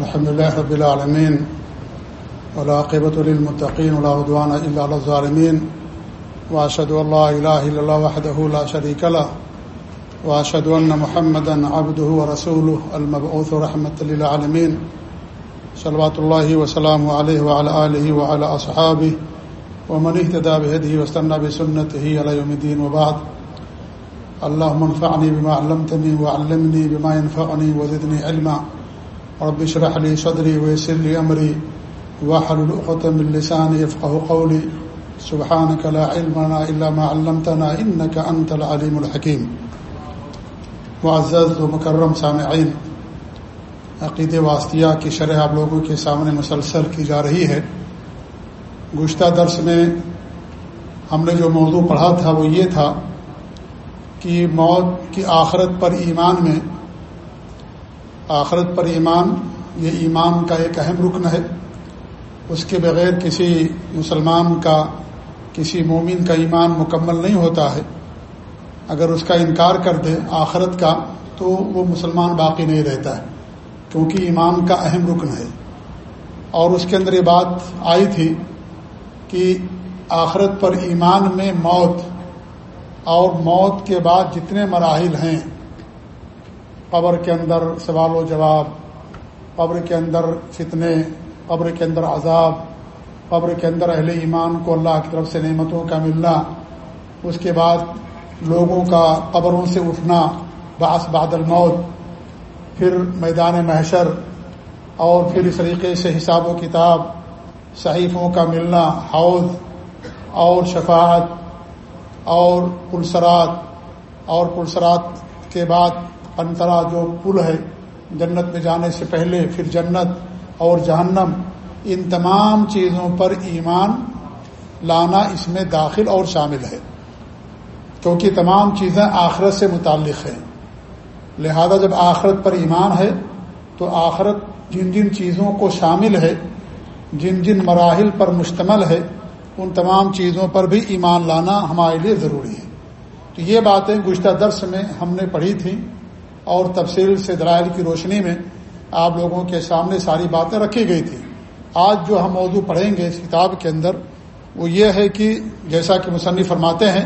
الحمد لله رب العالمين والعاقبة للمتقين ولا عدوان إلا على الظالمين وأشهد أن لا إله إلا الله وحده لا شريك له وأشهد أن محمدا عبده ورسوله المبعوث رحمة للعالمين صلوات الله وسلامه عليه وعلى آله وعلى أصحابه ومن اهتدى بهده واستنى بسنته على يوم الدين وبعد اللهم انفعني بما علمتني وعلمني بما ينفعني وزدني علما رب اشرح لي صدري ويسر لي امري واحلل عقدة من لساني يفقهوا قولي. سبحانك لا علم لنا الا ما علمتنا انك انت العليم الحكيم. معزز و مکرم سامعین عقید واسطیہ کی شرح آپ لوگوں کے سامنے مسلسل کی جا رہی ہے۔ گزشتہ درس میں ہم نے جو موضوع پڑھا تھا وہ یہ تھا کہ موت کی آخرت پر ایمان میں آخرت پر ایمان، یہ ایمان کا ایک اہم رکن ہے۔ اس کے بغیر کسی مسلمان کا، کسی مومن کا ایمان مکمل نہیں ہوتا ہے۔ اگر اس کا انکار کر دے آخرت کا، تو وہ مسلمان باقی نہیں رہتا ہے، کیونکہ ایمان کا اہم رکن ہے۔ اور اس کے اندر یہ بات آئی تھی کہ آخرت پر ایمان میں موت، اور موت کے بعد جتنے مراحل ہیں قبر کے اندر سوال و جواب، قبر کے اندر فتنے، قبر کے اندر عذاب، قبر کے اندر اہل ایمان کو اللہ کی طرف سے نعمتوں کا ملنا، اس کے بعد لوگوں کا قبروں سے اٹھنا باس بعد الموت، پھر میدان محشر، اور پھر اس طریقے سے حساب و کتاب، صحیفوں کا ملنا، حوض، اور شفاعت، اور پلسرات اور پلسرات کے بعد انترا جو پل ہے، جنت میں جانے سے پہلے پھر جنت اور جہنم، ان تمام چیزوں پر ایمان لانا اس میں داخل اور شامل ہے۔ کیونکہ تمام چیزیں آخرت سے متعلق ہیں۔ لہذا جب آخرت پر ایمان ہے، تو آخرت جن جن چیزوں کو شامل ہے، جن جن مراحل پر مشتمل ہے، ان تمام چیزوں پر بھی ایمان لانا ہمارے لیے ضروری ہے۔ تو یہ باتیں گزشتہ درس میں ہم نے پڑھی تھیں۔ اور تفصیل سے درائل کی روشنی میں آپ لوگوں کے سامنے ساری باتیں رکھی گئی تھی آج جو ہم موضوع پڑھیں گے اس کتاب کے اندر، وہ یہ ہے کہ جیسا کہ مصنف فرماتے ہیں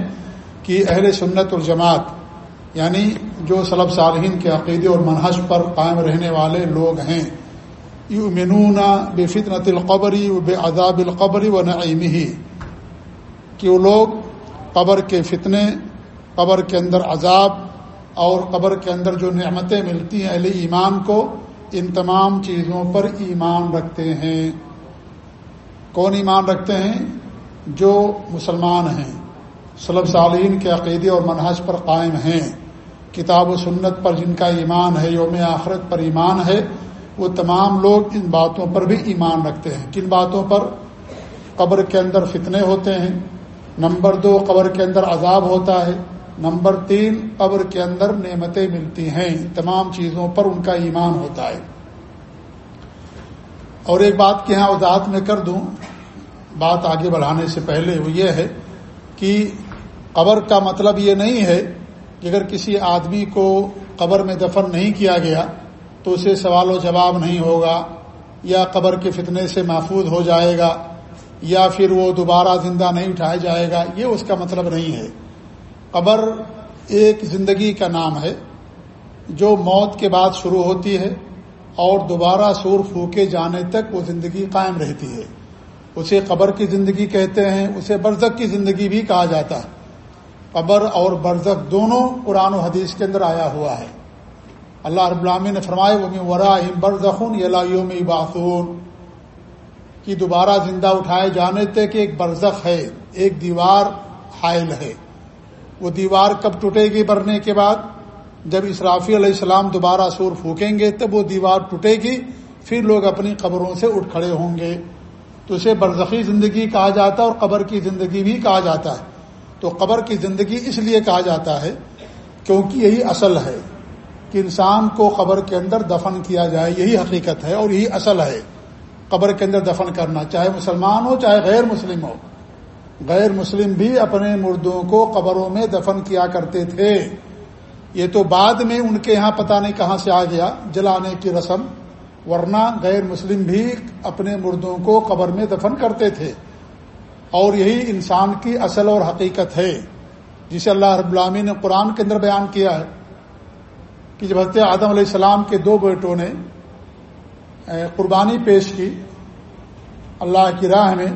کہ اہل سنت الجماعت یعنی جو سلب صالحین کے عقیدے اور منحص پر قائم رہنے والے لوگ ہیں یو منون بے فطنت القبری و بے عذاب القبری و نعیمی ہی کہ وہ لوگ قبر کے فتنے، قبر کے اندر عذاب اور قبر کے اندر جو نعمتیں ملتی ہیں اہل ایمان کو، ان تمام چیزوں پر ایمان رکھتے ہیں۔ کون ایمان رکھتے ہیں؟ جو مسلمان ہیں۔ صلب صالحین کے عقیدے اور منحص پر قائم ہیں۔ کتاب و سنت پر جن کا ایمان ہے، یوم آخرت پر ایمان ہے، وہ تمام لوگ ان باتوں پر بھی ایمان رکھتے ہیں۔ کن باتوں پر؟ قبر کے اندر فتنے ہوتے ہیں۔ نمبر دو، قبر کے اندر عذاب ہوتا ہے۔ نمبر تین، قبر کے اندر نعمتیں ملتی ہیں۔ تمام چیزوں پر ان کا ایمان ہوتا ہے۔ اور ایک بات کہ یہاں وضاحت میں کر دوں۔ بات آگے بڑھانے سے پہلے وہ یہ ہے کہ قبر کا مطلب یہ نہیں ہے کہ اگر کسی آدمی کو قبر میں دفن نہیں کیا گیا تو اسے سوال و جواب نہیں ہوگا، یا قبر کے فتنے سے محفوظ ہو جائے گا، یا پھر وہ دوبارہ زندہ نہیں اٹھایا جائے گا۔ یہ اس کا مطلب نہیں ہے۔ قبر ایک زندگی کا نام ہے، جو موت کے بعد شروع ہوتی ہے اور دوبارہ سور پھونکے جانے تک وہ زندگی قائم رہتی ہے۔ اسے قبر کی زندگی کہتے ہیں، اسے برزق کی زندگی بھی کہا جاتا ہے۔ قبر اور برزق دونوں قرآن و حدیث کے اندر آیا ہوا ہے۔ اللہ رب العامی نے فرمائے وہ ورا برزخن یوم باسون کی دوبارہ زندہ اٹھائے جانے تک ایک برزخ ہے، ایک دیوار حائل ہے۔ وہ دیوار کب ٹوٹے گی برنے کے بعد؟ جب اسرافی علیہ السلام دوبارہ سور پھونکیں گے، تب وہ دیوار ٹوٹے گی، پھر لوگ اپنی قبروں سے اٹھ کھڑے ہوں گے۔ تو اسے برزخی زندگی کہا جاتا ہے اور قبر کی زندگی بھی کہا جاتا ہے۔ تو قبر کی زندگی اس لیے کہا جاتا ہے کیونکہ یہی اصل ہے کہ انسان کو قبر کے اندر دفن کیا جائے، یہی حقیقت ہے اور یہی اصل ہے۔ قبر کے اندر دفن کرنا، چاہے مسلمان ہو، چاہے غیر مسلم ہو۔ غیر مسلم بھی اپنے مردوں کو قبروں میں دفن کیا کرتے تھے۔ یہ تو بعد میں ان کے یہاں پتہ نہیں کہاں سے آ گیا، جلانے کی رسم۔ ورنہ غیر مسلم بھی اپنے مردوں کو قبر میں دفن کرتے تھے۔ اور یہی انسان کی اصل اور حقیقت ہے، جسے اللہ رب العامی نے قرآن کے اندر بیان کیا ہے کہ جب حضرت آدم علیہ السلام کے دو بیٹوں نے قربانی پیش کی اللہ کی راہ میں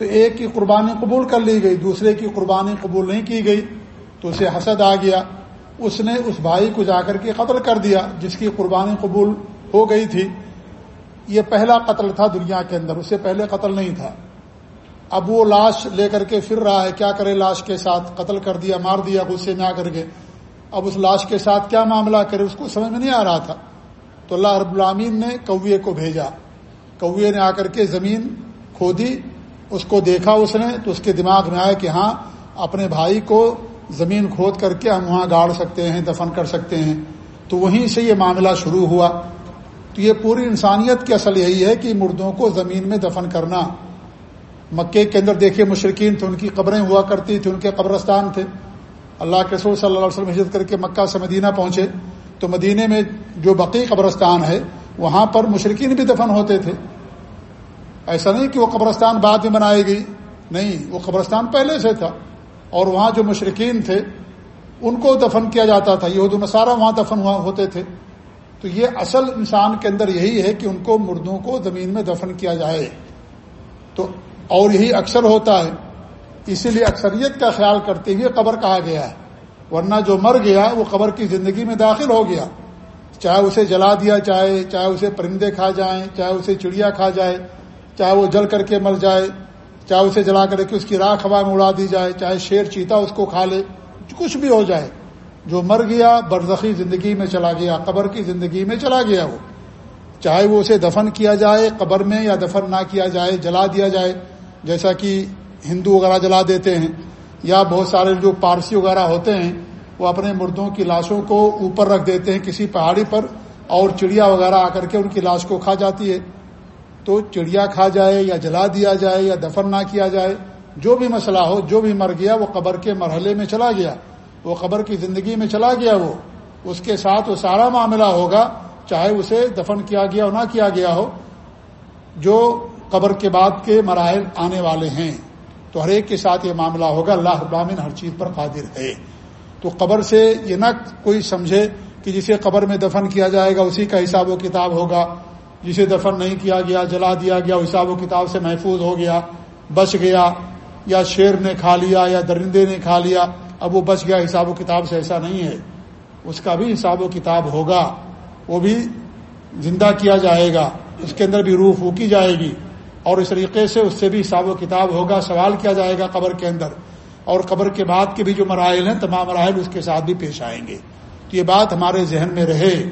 تو ایک کی قربانی قبول کر لی گئی، دوسرے کی قربانی قبول نہیں کی گئی، تو اسے حسد آ گیا۔ اس نے اس بھائی کو جا کر کے قتل کر دیا، جس کی قربانی قبول ہو گئی تھی۔ یہ پہلا قتل تھا دنیا کے اندر اسے پہلے قتل نہیں تھا۔ اب وہ لاش لے کر کے پھر رہا ہے، کیا کرے لاش کے ساتھ؟ قتل کر دیا، مار دیا، غصے میں آ کر کے۔ اب اس لاش کے ساتھ کیا معاملہ کرے؟ اس کو سمجھ میں نہیں آ رہا تھا۔ تو اللہ رب العامین نے کوے کو بھیجا۔ کوے نے آ کر کے زمین کھودی اس کو دیکھا اس نے تو اس کے دماغ میں آیا کہ ہاں اپنے بھائی کو زمین کھود کر کے ہم وہاں گاڑ سکتے ہیں، دفن کر سکتے ہیں۔ تو وہیں سے یہ معاملہ شروع ہوا۔ تو یہ پوری انسانیت کی اصل یہی ہے کہ مردوں کو زمین میں دفن کرنا۔ مکے کے اندر دیکھیے مشرقین تھے، ان کی قبریں ہوا کرتی تھیں، ان کے قبرستان تھے۔ اللہ کے سور صلی اللہ علیہ وسلم ہجرت کر کے مکہ سے مدینہ پہنچے۔ تو مدینے میں جو بقی قبرستان ہے، وہاں پر مشرقین بھی دفن ہوتے تھے۔ ایسا نہیں کہ وہ قبرستان بعد میں بنائی گئی، نہیں، وہ قبرستان پہلے سے تھا۔ اور وہاں جو مشرقین تھے، ان کو دفن کیا جاتا تھا یہ نصارہ وہاں دفن ہوتے تھے۔ تو یہ اصل انسان کے اندر یہی ہے کہ ان کو مردوں کو زمین میں دفن کیا جائے۔ تو اور یہی اکثر ہوتا ہے۔ اسی لیے اکثریت کا خیال کرتے ہوئے قبر کہا گیا ہے۔ ورنہ جو مر گیا، وہ قبر کی زندگی میں داخل ہو گیا۔ چاہے اسے جلا دیا جائے، چاہے اسے پرندے کھا جائیں، چاہے اسے چڑیا کھا جائے۔ چاہے وہ جل کر کے مر جائے، چاہے اسے جلا کر کے اس کی راکھ ہوا میں اڑا دی جائے، چاہے شیر چیتا اس کو کھا لے، کچھ بھی ہو جائے۔ جو مر گیا، برزخی زندگی میں چلا گیا، قبر کی زندگی میں چلا گیا وہ۔ چاہے وہ اسے دفن کیا جائے، قبر میں یا دفن نہ کیا جائے، جلا دیا جائے، جیسا کہ ہندو وغیرہ جلا دیتے ہیں، یا بہت سارے جو پارسی وغیرہ ہوتے ہیں، وہ اپنے مردوں کی لاشوں کو اوپر رکھ دیتے ہیں، کسی پہاڑی پر اور چڑیا وغیرہ آ کر کے ان کی لاش کو کھا جاتی ہے۔ تو چڑیا کھا جائے یا جلا دیا جائے یا دفن نہ کیا جائے، جو بھی مسئلہ ہو، جو بھی مر گیا، وہ قبر کے مرحلے میں چلا گیا، وہ قبر کی زندگی میں چلا گیا، وہ اس کے ساتھ وہ سارا معاملہ ہوگا، چاہے اسے دفن کیا گیا ہو نہ کیا گیا ہو، جو قبر کے بعد کے مراحل آنے والے ہیں۔ تو ہر ایک کے ساتھ یہ معاملہ ہوگا، اللہ ابامن ہر چیز پر قادر ہے۔ تو قبر سے یہ نہ کوئی سمجھے کہ جسے قبر میں دفن کیا جائے گا، اسی کا حساب و کتاب ہوگا۔ جسے دفن نہیں کیا گیا، جلا دیا گیا حساب و کتاب سے محفوظ ہو گیا، بچ گیا، یا شیر نے کھا لیا، یا درندے نے کھا لیا، اب وہ بچ گیا، حساب و کتاب سے ایسا نہیں ہے۔ اس کا بھی حساب و کتاب ہوگا، وہ بھی زندہ کیا جائے گا، اس کے اندر بھی روح پھونکی جائے گی۔ اور اس طریقے سے اس سے بھی حساب و کتاب ہوگا، سوال کیا جائے گا قبر کے اندر۔ اور قبر کے بعد کے بھی جو مراحل ہیں، تمام مراحل اس کے ساتھ بھی پیش آئیں گے۔ تو یہ بات ہمارے ذہن میں رہے۔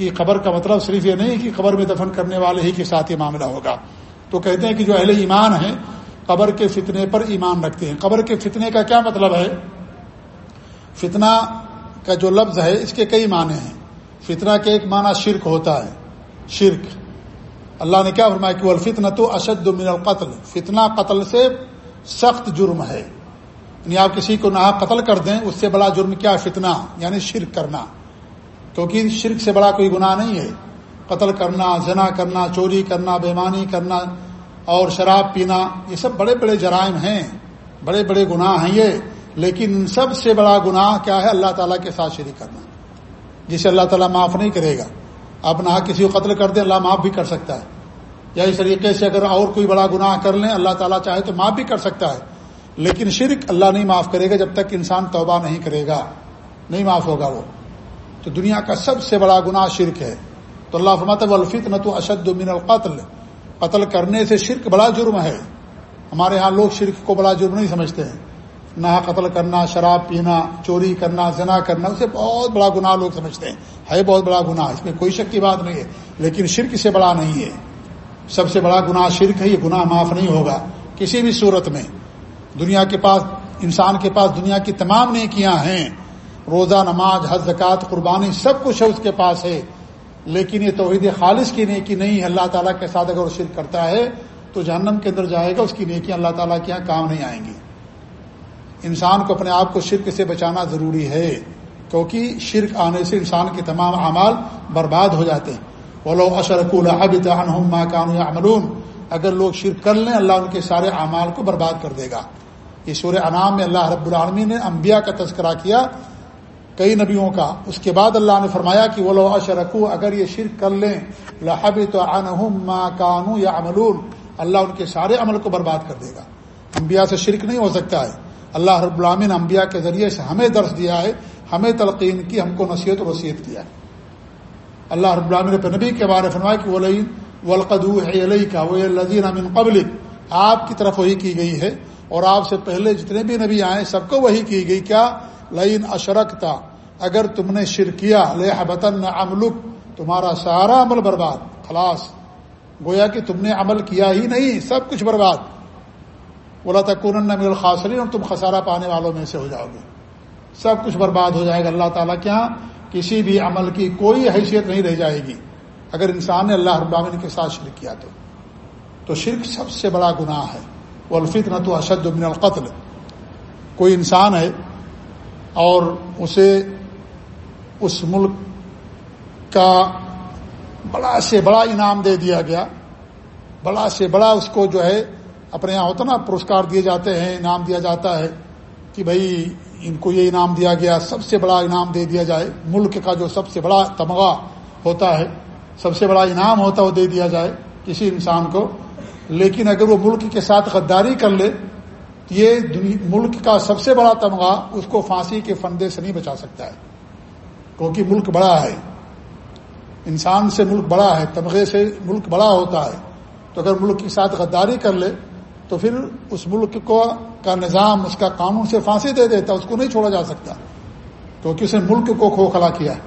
کہ قبر کا مطلب صرف یہ نہیں کہ قبر میں دفن کرنے والے ہی کے ساتھ یہ معاملہ ہوگا۔ تو کہتے ہیں کہ جو اہل ایمان ہیں، قبر کے فتنے پر ایمان رکھتے ہیں۔ قبر کے فتنے کا کیا مطلب ہے؟ فتنہ کا جو لفظ ہے، اس کے کئی معنی ہیں۔ فتنہ کے ایک معنی شرک ہوتا ہے۔ شرک۔ اللہ نے کیا فرمایا کہ الفتن تو اشد من القتل۔ فتنہ قتل سے سخت جرم ہے۔ یعنی آپ کسی کو نہ قتل کر دیں، اس سے بڑا جرم کیا فتنہ یعنی شرک کرنا۔ کیونکہ شرک سے بڑا کوئی گناہ نہیں ہے۔ قتل کرنا، زنا کرنا، چوری کرنا بیمانی کرنا اور شراب پینا، یہ سب بڑے بڑے جرائم ہیں۔ بڑے بڑے گناہ ہیں یہ۔ لیکن ان سب سے بڑا گناہ کیا ہے؟ اللہ تعالیٰ کے ساتھ شریک کرنا۔ جسے اللہ تعالیٰ معاف نہیں کرے گا۔ آپ نہ کسی کو قتل کر دیں، اللہ معاف بھی کر سکتا ہے۔ یا اس طریقے سے اگر اور کوئی بڑا گناہ کر لیں، اللہ تعالیٰ چاہے تو معاف بھی کر سکتا ہے۔ لیکن شرک اللہ نہیں معاف کرے گا جب تک انسان توبہ نہیں کرے گا۔ نہیں معاف ہوگا وہ۔ تو دنیا کا سب سے بڑا گناہ شرک ہے۔ تو اللہ فرماتا الفت تو اشد من القتل۔ قتل کرنے سے شرک بڑا جرم ہے۔ ہمارے ہاں لوگ شرک کو بڑا جرم نہیں سمجھتے ہیں۔ نہ قتل کرنا، شراب پینا، چوری کرنا، زنا کرنا، اسے بہت بڑا گناہ لوگ سمجھتے ہیں۔ ہے بہت بڑا گناہ، اس میں کوئی شک کی بات نہیں ہے۔ لیکن شرک سے بڑا نہیں ہے۔ سب سے بڑا گناہ شرک ہے، یہ گناہ معاف نہیں ہوگا۔ کسی بھی صورت میں دنیا کے پاس، انسان کے پاس دنیا کی تمام نیکیاں ہیں۔ روزہ، نماز، حج، زکوٰۃ، قربانی سب کچھ ہے اس کے پاس ہے۔ لیکن یہ توحید خالص کی نیکی نہیں ہے اللہ تعالیٰ کے ساتھ اگر وہ شرک کرتا ہے تو جہنم کے اندر جائے گا، اس کی نیکی اللہ تعالیٰ کے یہاں کام نہیں آئیں گی۔ انسان کو اپنے آپ کو شرک سے بچانا ضروری ہے، کیونکہ شرک آنے سے انسان کے تمام اعمال برباد ہو جاتے ہیں۔ بولو اشرک الحب کان امرون اگر لوگ شرک کر لیں، اللہ ان کے سارے اعمال کو برباد کر دے گا۔ یہ سور انعام میں اللہ رب العالمین نے انبیاء کا تذکرہ کیا۔ کئی نبیوں کا۔ اس کے بعد اللہ نے فرمایا کہ وہ لو اشرکو اگر یہ شرک کر لیں لہب تو ما کانو یا املون اللہ ان کے سارے عمل کو برباد کر دے گا۔ انبیاء سے شرک نہیں ہو سکتا ہے۔ اللہ رب العامن انبیاء کے ذریعے سے ہمیں درس دیا ہے، ہمیں تلقین کی، ہم کو نصیحت و وصیت کیا ہے۔ اللہ رب العامن نے نبی کے بارے فرمایا کہ وہ لئی ولقدو علیہ کا وہ لذین امن قبل آپ کی طرف وہی کی گئی ہے اور آپ سے پہلے جتنے بھی نبی آئے، سب کو وہی کی گئی۔ کیا؟ لین اشرک تھا اگر تم نے شر کیا لحبتن املک تمہارا سارا عمل برباد، خلاص۔ گویا کہ تم نے عمل کیا ہی نہیں، سب کچھ برباد۔ بولا تھا کون الخاصرین اور تم خسارہ پانے والوں میں سے ہو جاؤ گے۔ سب کچھ برباد ہو جائے گا۔ اللہ تعالیٰ کے یہاں کسی بھی عمل کی کوئی حیثیت نہیں رہ جائے گی۔ اگر انسان نے اللہ ابامن کے ساتھ شرک کیا تو۔ تو شرک سب سے بڑا گناہ ہے۔ وہ الفت نہ تو اشد من القتل۔ کوئی انسان ہے اور اسے اس ملک کا بڑا سے بڑا انعام دے دیا گیا۔ بڑا سے بڑا اس کو جو ہے اپنے یہاں ہوتا نا پرسکار دیے جاتے ہیں، انعام دیا جاتا ہے کہ بھائی ان کو یہ انعام دیا گیا، سب سے بڑا انعام دے دیا جائے۔ ملک کا جو سب سے بڑا تمغہ ہوتا ہے، سب سے بڑا انعام ہوتا ہے، وہ دے دیا جائے کسی انسان کو۔ لیکن اگر وہ ملک کے ساتھ غداری کر لے، تو یہ ملک کا سب سے بڑا تمغہ اس کو پھانسی کے فندے سے نہیں بچا سکتا ہے۔ کیونکہ ملک بڑا ہے۔ انسان سے ملک بڑا ہے تمغے سے ملک بڑا ہوتا ہے۔ تو اگر ملک کے ساتھ غداری کر لے، تو پھر اس ملک کو کا نظام، اس کا قانون سے پھانسی دے دیتا، اس کو نہیں چھوڑا جا سکتا۔ کیونکہ اس نے ملک کو کھوکھلا کیا ہے۔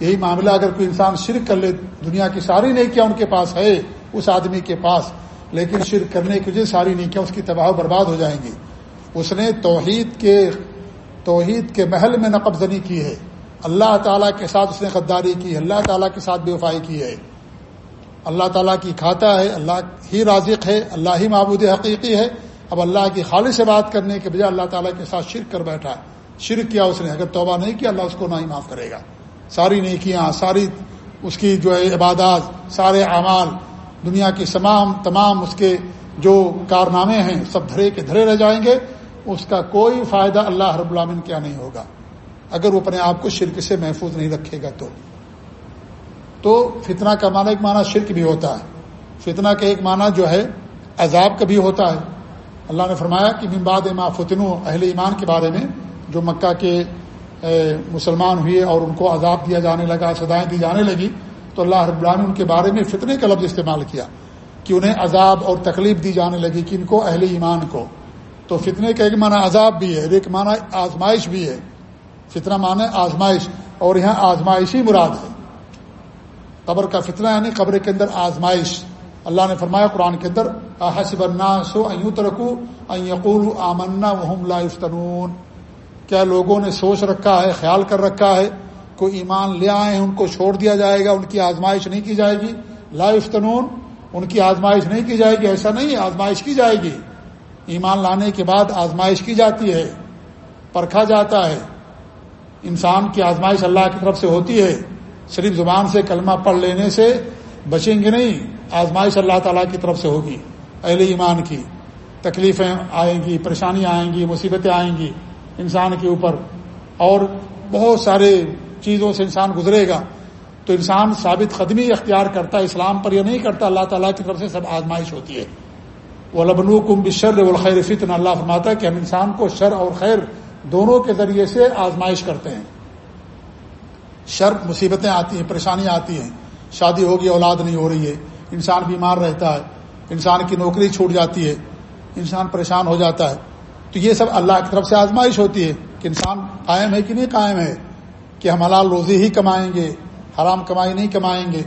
یہی معاملہ اگر کوئی انسان شرک کر لے، دنیا کی ساری نیکیاں ان کے پاس ہے، اس آدمی کے پاس، لیکن شرک کرنے کی وجہ ساری نیکیاں اس کی تباہ برباد ہو جائیں گی۔ اس نے توحید کے توحید کے محل میں نقب زنی کی ہے۔ اللہ تعالیٰ کے ساتھ اس نے غداری کی ہے اللہ تعالیٰ کے ساتھ بے وفائی کی ہے۔ اللہ تعالیٰ کی کھاتا ہے، اللہ ہی رازق ہے، اللہ ہی معبود حقیقی ہے۔ اب اللہ کی خالص سے بات کرنے کے بجائے اللہ تعالیٰ کے ساتھ شرک کر بیٹھا۔ شرک کیا اس نے؟ اگر توبہ نہیں کیا، اللہ اس کو نہ ہی معاف کرے گا۔ ساری نیکیاں، ساری اس کی جو ہے عبادات، سارے اعمال، دنیا کی تمام تمام اس کے جو کارنامے ہیں، سب دھرے کے دھرے رہ جائیں گے۔ اس کا کوئی فائدہ اللہ رب العامن کیا نہیں ہوگا۔ اگر وہ اپنے آپ کو شرک سے محفوظ نہیں رکھے گا تو۔ تو فتنہ کا معنی ایک معنی شرک بھی ہوتا ہے۔ فتنہ کا ایک معنی جو ہے، عذاب کا بھی ہوتا ہے۔ اللہ نے فرمایا کہ ممباد ما فتنو، اہل ایمان کے بارے میں جو مکہ کے مسلمان ہوئے اور ان کو عذاب دیا جانے لگا سدائیں دی جانے لگی، تو اللہ رب ان کے بارے میں فتنے کا لفظ استعمال کیا کہ انہیں عذاب اور تکلیف دی جانے لگی کہ ان کو، اہل ایمان کو۔ تو فتنے کا ایک معنی عذاب بھی ہے ایک معنی آزمائش بھی ہے۔ فتنہ معنی آزمائش، اور یہاں آزمائشی مراد ہے۔ قبر کا فتنہ یعنی قبر کے اندر آزمائش۔ اللہ نے فرمایا قرآن کے اندر حسب الناس ترکو یقول آمنا وهم لا يفتنون کیا لوگوں نے سوچ رکھا ہے، خیال کر رکھا ہے، کوئی ایمان لے آئے ان کو چھوڑ دیا جائے گا، ان کی آزمائش نہیں کی جائے گی۔ لا افتنون ان کی آزمائش نہیں کی جائے گی، ایسا نہیں آزمائش کی جائے گی۔ ایمان لانے کے بعد آزمائش کی جاتی ہے، پرکھا جاتا ہے۔ انسان کی آزمائش اللہ کی طرف سے ہوتی ہے، صرف زبان سے کلمہ پڑھ لینے سے بچیں گے نہیں، آزمائش اللہ تعالیٰ کی طرف سے ہوگی۔ اہل ایمان کی تکلیفیں آئیں گی، پریشانیاں آئیں گی، مصیبتیں آئیں گی انسان کے اوپر۔ اور بہت سارے چیزوں سے انسان گزرے گا۔ تو انسان ثابت قدمی اختیار کرتا ہے اسلام پر یہ نہیں کرتا، اللہ تعالیٰ کی طرف سے سب آزمائش ہوتی ہے۔ وہ لبنو کم بشر الخیر فتن اللہ فرماتا ہے کہ ہم انسان کو شر اور خیر دونوں کے ذریعے سے آزمائش کرتے ہیں۔ شر مصیبتیں آتی ہیں، پریشانیاں آتی ہیں۔ شادی ہوگی، اولاد نہیں ہو رہی ہے۔ انسان بیمار رہتا ہے۔ انسان کی نوکری چھوٹ جاتی ہے۔ انسان پریشان ہو جاتا ہے۔ تو یہ سب اللہ کی طرف سے آزمائش ہوتی ہے کہ انسان قائم ہے کہ نہیں قائم ہے، کہ ہم حلال روزی ہی کمائیں گے، حرام کمائی نہیں کمائیں گے،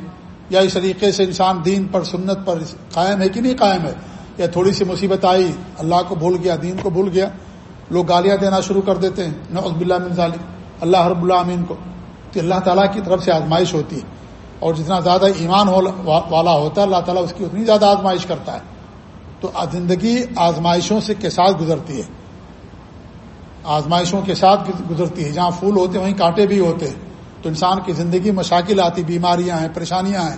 یا اس طریقے سے انسان دین پر، سنت پر قائم ہے کہ نہیں قائم ہے۔ یا تھوڑی سی مصیبت آئی، اللہ کو بھول گیا، دین کو بھول گیا لوگ گالیاں دینا شروع کر دیتے ہیں۔ نعوذ باللہ من ظالم اللہ رب العامین کو۔ تو اللہ تعالیٰ کی طرف سے آزمائش ہوتی ہے۔ اور جتنا زیادہ ایمان والا ہوتا ہے، اللہ تعالیٰ اس کی اتنی زیادہ آزمائش کرتا ہے۔ تو زندگی آزمائشوں سے کے ساتھ گزرتی ہے۔ آزمائشوں کے ساتھ گزرتی ہے۔ جہاں پھول ہوتے ہیں، وہیں کانٹے بھی ہوتے ہیں۔ تو انسان کی زندگی مشاکل آتی، بیماریاں ہیں، پریشانیاں ہیں۔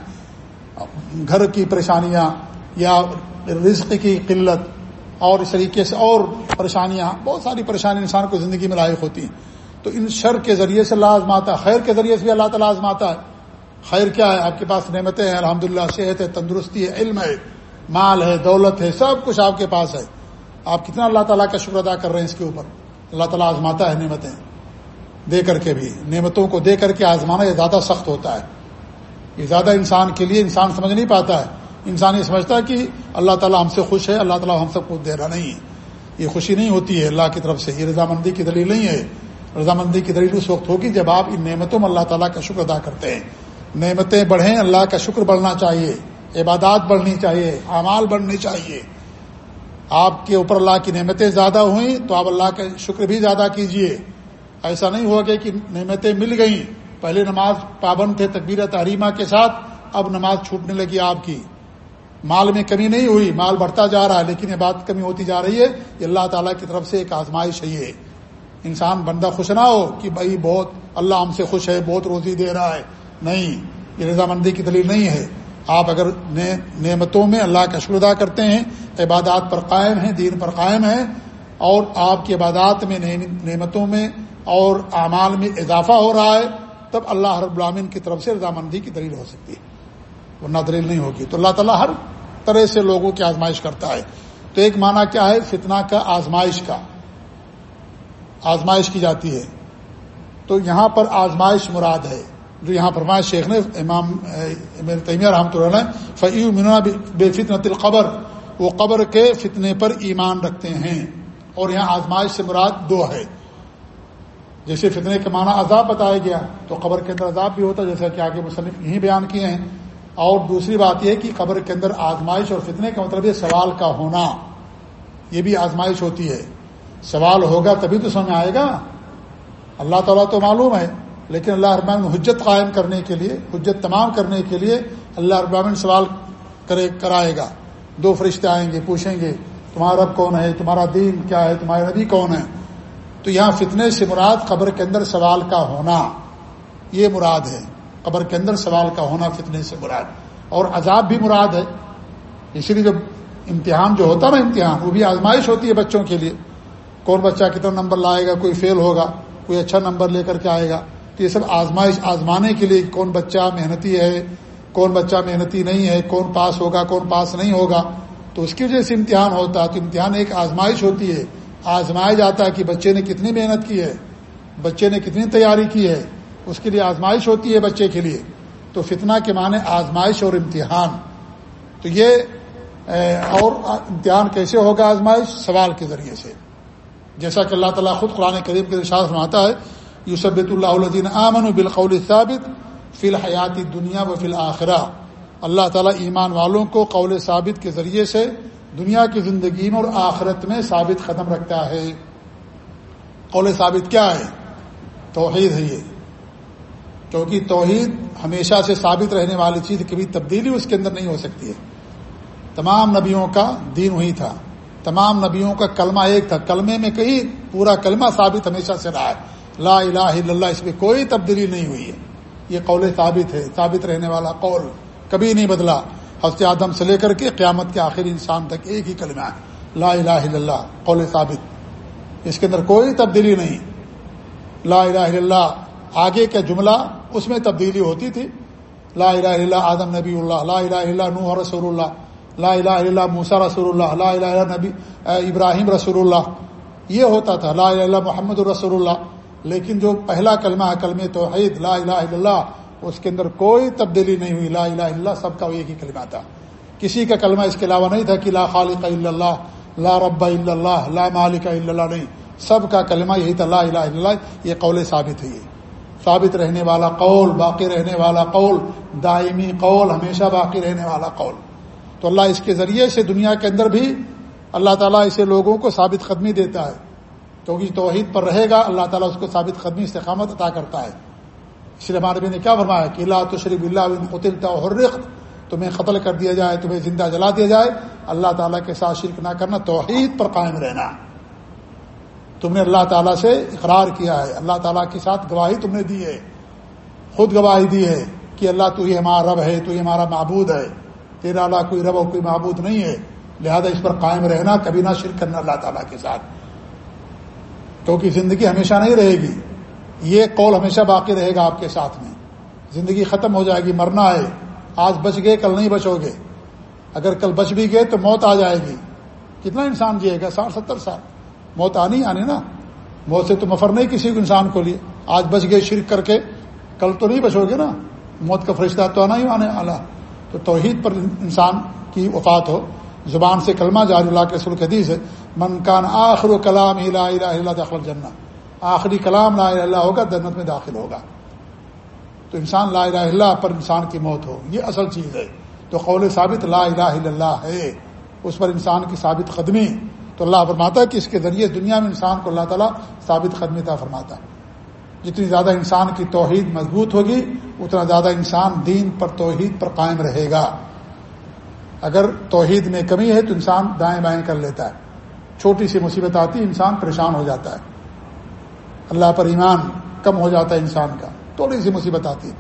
گھر کی پریشانیاں یا رزق کی قلت اور اس طریقے سے اور پریشانیاں، بہت ساری پریشانی انسان کو زندگی میں لائق ہوتی ہیں۔ تو ان شر کے ذریعے سے اللہ آزماتا ہے، خیر کے ذریعے سے بھی اللہ تعالیٰ آزماتا ہے۔ خیر کیا ہے؟ آپ کے پاس نعمتیں ہیں الحمد للہ صحت ہے، تندرستی ہے، علم ہے، مال ہے، دولت ہے، سب کچھ آپ کے پاس ہے۔ آپ کتنا اللہ تعالیٰ کا شکر ادا کر رہے ہیں اس کے اوپر۔ اللہ تعالیٰ آزماتا ہے نعمتیں۔ دے کر کے بھی، نعمتوں کو دے کر کے آزمانا یہ زیادہ سخت ہوتا ہے۔ یہ زیادہ انسان کے لیے انسان سمجھ نہیں پاتا ہے۔ انسان یہ سمجھتا ہے کہ اللہ تعالیٰ ہم سے خوش ہے، اللہ تعالیٰ ہم سب کو دے رہا نہیں ہے۔ یہ خوشی نہیں ہوتی ہے، اللہ کی طرف سے یہ رضامندی کی دلیل نہیں ہے۔ رضامندی کی دلیل اس وقت ہوگی جب آپ ان نعمتوں میں اللہ تعالیٰ کا شکر ادا کرتے ہیں۔ نعمتیں بڑھیں، اللہ کا شکر بڑھنا چاہیے۔ عبادات بڑھنی چاہیے، اعمال بڑھنی چاہیے۔ آپ کے اوپر اللہ کی نعمتیں زیادہ ہوئیں تو آپ اللہ کا شکر بھی زیادہ کیجیے ایسا نہیں ہوا کہ نعمتیں مل گئیں۔ پہلے نماز پابند تھے تقبیر تحریمہ کے ساتھ، اب نماز چھوٹنے لگی آپ کی۔ مال میں کمی نہیں ہوئی، مال بڑھتا جا رہا ہے، لیکن یہ بات کمی ہوتی جا رہی ہے۔ یہ اللہ تعالیٰ کی طرف سے ایک آزمائش ہے یہ۔ انسان بندہ خوش نہ ہو کہ بھائی بہت اللہ ہم سے خوش ہے، بہت روزی دے رہا ہے۔ نہیں، یہ رضامندی کی دلیل نہیں ہے۔ آپ اگر نعمتوں میں اللہ کا شکر ادا کرتے ہیں، عبادات پر قائم ہیں، دین پر قائم ہیں، اور آپ کی عبادات میں نعمتوں میں اور اعمال میں اضافہ ہو رہا ہے، تب اللہ رب العامن کی طرف سے رضامندی کی دلیل ہو سکتی ہے۔ ورنہ دلیل نہیں ہوگی۔ تو اللہ تعالیٰ ہر طرح سے لوگوں کی آزمائش کرتا ہے۔ تو ایک معنی کیا ہے؟ فتنہ کا آزمائش کا۔ آزمائش کی جاتی ہے۔ تو یہاں پر آزمائش مراد ہے۔ جو یہاں فرمایا شیخ نے، امام تیمیہ رحمۃ اللہ فعی مینا بے فطنت القبر۔ وہ قبر کے فتنے پر ایمان رکھتے ہیں۔ اور یہاں آزمائش سے مراد دو ہے۔ جیسے فتنے کے معنی عذاب بتایا گیا، تو قبر کے اندر عذاب بھی ہوتا ہے، جیسا کہ آگے مصنف یہی بیان کیے ہیں۔ اور دوسری بات یہ کہ قبر کے اندر آزمائش اور فتنے کا مطلب یہ سوال کا ہونا، یہ بھی آزمائش ہوتی ہے۔ سوال ہوگا تبھی تو سمجھ آئے گا۔ اللہ تعالیٰ تو معلوم ہے، لیکن اللہ ابامن حجت قائم کرنے کے لیے، حجت تمام کرنے کے لیے اللہ ابامن سوال کرے، کرائے گا۔ دو فرشتے آئیں گے، پوچھیں گے، تمہارا رب کون ہے؟ تمہارا دین کیا ہے؟ تمہارے نبی کون ہے تو یہاں فتنے سے مراد قبر کے اندر سوال کا ہونا، یہ مراد ہے۔ قبر کے اندر سوال کا ہونا فتنے سے مراد اور عذاب بھی مراد ہے۔ اسی لیے جب امتحان جو ہوتا نا امتحان، وہ بھی آزمائش ہوتی ہے بچوں کے لیے۔ کون بچہ کتنا نمبر لائے گا، کوئی فیل ہوگا، کوئی اچھا نمبر لے کر کے آئے گا۔ تو یہ سب آزمائش، آزمانے کے لیے کون بچہ محنتی ہے، کون بچہ محنتی نہیں ہے، کون پاس ہوگا، کون پاس نہیں ہوگا۔ تو اس کی وجہ سے امتحان ہوتا ہے۔ تو امتحان ایک آزمائش ہوتی ہے۔ آزمایا جاتا ہے کہ بچے نے کتنی محنت کی ہے، بچے نے کتنی تیاری کی ہے۔ اس کے لیے آزمائش ہوتی ہے بچے کے لیے، تو فتنہ کے معنی آزمائش اور امتحان۔ تو یہ اور امتحان کیسے ہوگا آزمائش؟ سوال کے ذریعے سے۔ جیسا کہ اللہ تعالیٰ خود قرآن قریب کے ارشاد فرماتا ہے یوسبۃ اللہ الدین امن بالقول ثابت فی الحیاتی دنیا و فی الآخرہ اللہ تعالیٰ ایمان والوں کو قول ثابت کے ذریعے سے دنیا کی زندگی میں اور آخرت میں ثابت قدم رکھتا ہے۔ قول ثابت کیا ہے؟ توحید ہے یہ۔ کیونکہ توحید ہمیشہ سے ثابت رہنے والی چیز کبھی تبدیلی اس کے اندر نہیں ہو سکتی ہے۔ تمام نبیوں کا دین وہی تھا۔ تمام نبیوں کا کلمہ ایک تھا۔ کلمے میں کہیں پورا کلمہ ثابت ہمیشہ سے رہا ہے۔ لا الہ الا اللہ، اس میں کوئی تبدیلی نہیں ہوئی ہے۔ یہ قول ثابت ہے۔ ثابت رہنے والا قول کبھی نہیں بدلا۔ حضرت آدم سے لے کر کے قیامت کے آخری انسان تک ایک ہی کلمہ ہے۔ لا الہ الا اللہ، قول ثابت۔ اس کے اندر کوئی تبدیلی نہیں۔ لا الہ الا اللہ آگے کا جملہ اس میں تبدیلی ہوتی تھی۔ لا الہ الا اللہ آدم نبی اللہ، لا الہ الا اللہ نوح رسول اللہ، لا الہ الا اللہ موسا رسول اللہ، لا الہ الا نبی ابراہیم رسول اللہ۔ یہ ہوتا تھا، لا الہ الا محمد رسول اللہ۔ لیکن جو پہلا کلمہ ہے، کلمہ توحید، لا الہ الا اللہ، اس کے اندر کوئی تبدیلی نہیں ہوئی۔ لا الہ الا اللہ سب کا ایک ہی کلمہ تھا۔ کسی کا کلمہ اس کے علاوہ نہیں تھا کہ لا خالق الا اللہ، لا رب الا اللہ، لا مالک الا اللہ، نہیں۔ سب کا کلمہ یہی تھا، لا الہ الا اللہ۔ یہ قول ثابت ہے یہ۔ ثابت رہنے والا قول، باقی رہنے والا قول، دائمی قول، ہمیشہ باقی رہنے والا قول۔ تو اللہ اس کے ذریعے سے دنیا کے اندر بھی اللہ تعالیٰ اسے لوگوں کو ثابت قدمی دیتا ہے۔ کیونکہ توحید پر رہے گا، اللہ تعالیٰ اس کو ثابت قدمی استقامت عطا کرتا ہے۔ اس لیے ہمارے نے کیا فرمایا کہ اللہ تو شریف اللہ قطل حرخت تمہیں قتل کر دیا جائے، تمہیں زندہ جلا دیا جائے۔ اللہ تعالیٰ کے ساتھ شرک نہ کرنا، توحید پر قائم رہنا۔ تم نے اللہ تعالیٰ سے اقرار کیا ہے۔ اللہ تعالیٰ کے ساتھ گواہی تم نے دی ہے۔ خود گواہی دی ہے کہ اللہ تو ہی ہمارا رب ہے، تو ہی ہمارا معبود ہے۔ تیرا اللہ کوئی رب اور کوئی معبود نہیں ہے۔ لہذا اس پر قائم رہنا، کبھی نہ شرک کرنا اللہ تعالیٰ کے ساتھ۔ کیونکہ زندگی ہمیشہ نہیں رہے گی۔ یہ قول ہمیشہ باقی رہے گا آپ کے ساتھ میں۔ زندگی ختم ہو جائے گی، مرنا ہے۔ آج بچ گئے، کل نہیں بچو گے۔ اگر کل بچ بھی گئے تو موت آ جائے گی۔ کتنا انسان جیے گا؟ ساٹھ، ستر سال۔ موت آنی آنی نا۔ موت سے تو مفر نہیں کسی کو انسان کو لیے۔ آج بچ گئے شرک کر کے، کل تو نہیں بچو گے نا۔ موت کا فرشتہ تو آنا ہی آنے والا۔ تو توحید پر انسان کی وفات ہو۔ زبان سے کلمہ جاری، اللہ کے سلک حدیث ہے، من کان آخر و کلام اللہ داخل جنہ آخری کلام لا الہ اللہ ہوگا، جنت میں داخل ہوگا۔ تو انسان لا الہ اللہ پر انسان کی موت ہو۔ یہ اصل چیز ہے۔ تو قول ثابت لا الہ الا اللہ ہے۔ اس پر انسان کی ثابت قدمی تو اللہ فرماتا ہے کہ اس کے ذریعے دنیا میں انسان کو اللہ تعالیٰ ثابت قدمی تا فرماتا ہے۔ جتنی زیادہ انسان کی توحید مضبوط ہوگی، اتنا زیادہ انسان دین پر توحید پر قائم رہے گا۔ اگر توحید میں کمی ہے تو انسان دائیں بائیں کر لیتا ہے۔ چھوٹی سی مصیبت آتی، انسان پریشان ہو جاتا ہے۔ اللہ پر ایمان کم ہو جاتا ہے انسان کا۔ تھوڑی سی مصیبت آتی۔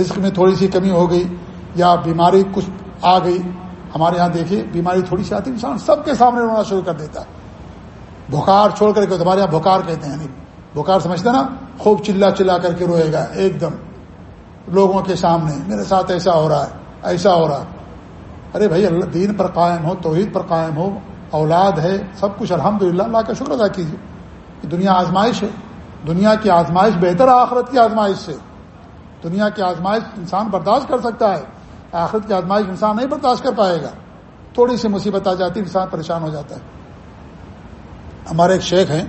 رزق میں تھوڑی سی کمی ہو گئی یا بیماری کچھ آ گئی ہمارے یہاں دیکھیے، بیماری تھوڑی سی آتی انسان سب کے سامنے رونا شروع کر دیتا ہے۔ بخار چھوڑ کر کے، ہمارے یہاں بخار کہتے ہیں یعنی بخار سمجھتے نا، خوب چلا چلا کر کے روئے گا، ایک دم لوگوں کے سامنے، میرے ساتھ ایسا ہو رہا ہے، ایسا ہو رہا ہے۔ ارے بھائی، اللہ دین پر قائم ہو، توحید پر قائم ہو، اولاد ہے، سب کچھ الحمد للہ اللہ کا شکر ادا کیجیے۔ دنیا آزمائش ہے، دنیا کی آزمائش بہتر آخرت کی آزمائش سے۔ دنیا کی آزمائش انسان برداشت کر سکتا ہے۔ آخرت کی آزمائش انسان نہیں برداشت کر پائے گا۔ تھوڑی سی مصیبت آ جاتی انسان پریشان ہو جاتا ہے۔ ہمارے ایک شیخ ہیں،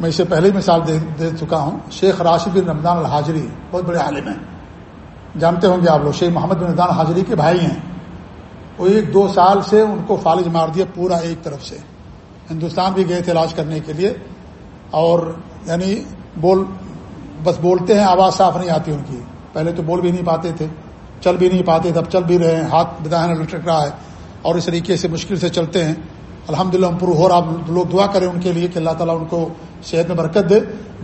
میں اسے پہلے مثال دے دے چکا ہوں۔ شیخ راشد بن رمضان الحاجری، بہت بڑے عالم ہیں۔ جانتے ہوں گے آپ لوگ، شیخ محمد بن رمضان حاضری کے بھائی ہیں۔ وہ ایک دو سال سے ان کو فالج مار دیا پورا ایک طرف سے۔ ہندوستان بھی گئے تھے علاج کرنے کے لیے۔ اور یعنی بول، بس بولتے ہیں، آواز صاف نہیں آتی ان کی۔ پہلے تو بول بھی نہیں پاتے تھے۔ چل بھی نہیں پاتے تھے اب چل بھی رہے ہیں، ہاتھ بداہن لٹک رہا ہے اور اس طریقے سے مشکل سے چلتے ہیں۔ الحمد للہ پر ہو رہا لوگ دعا کریں ان کے لیے کہ اللہ تعالیٰ ان کو صحت میں برکت دے۔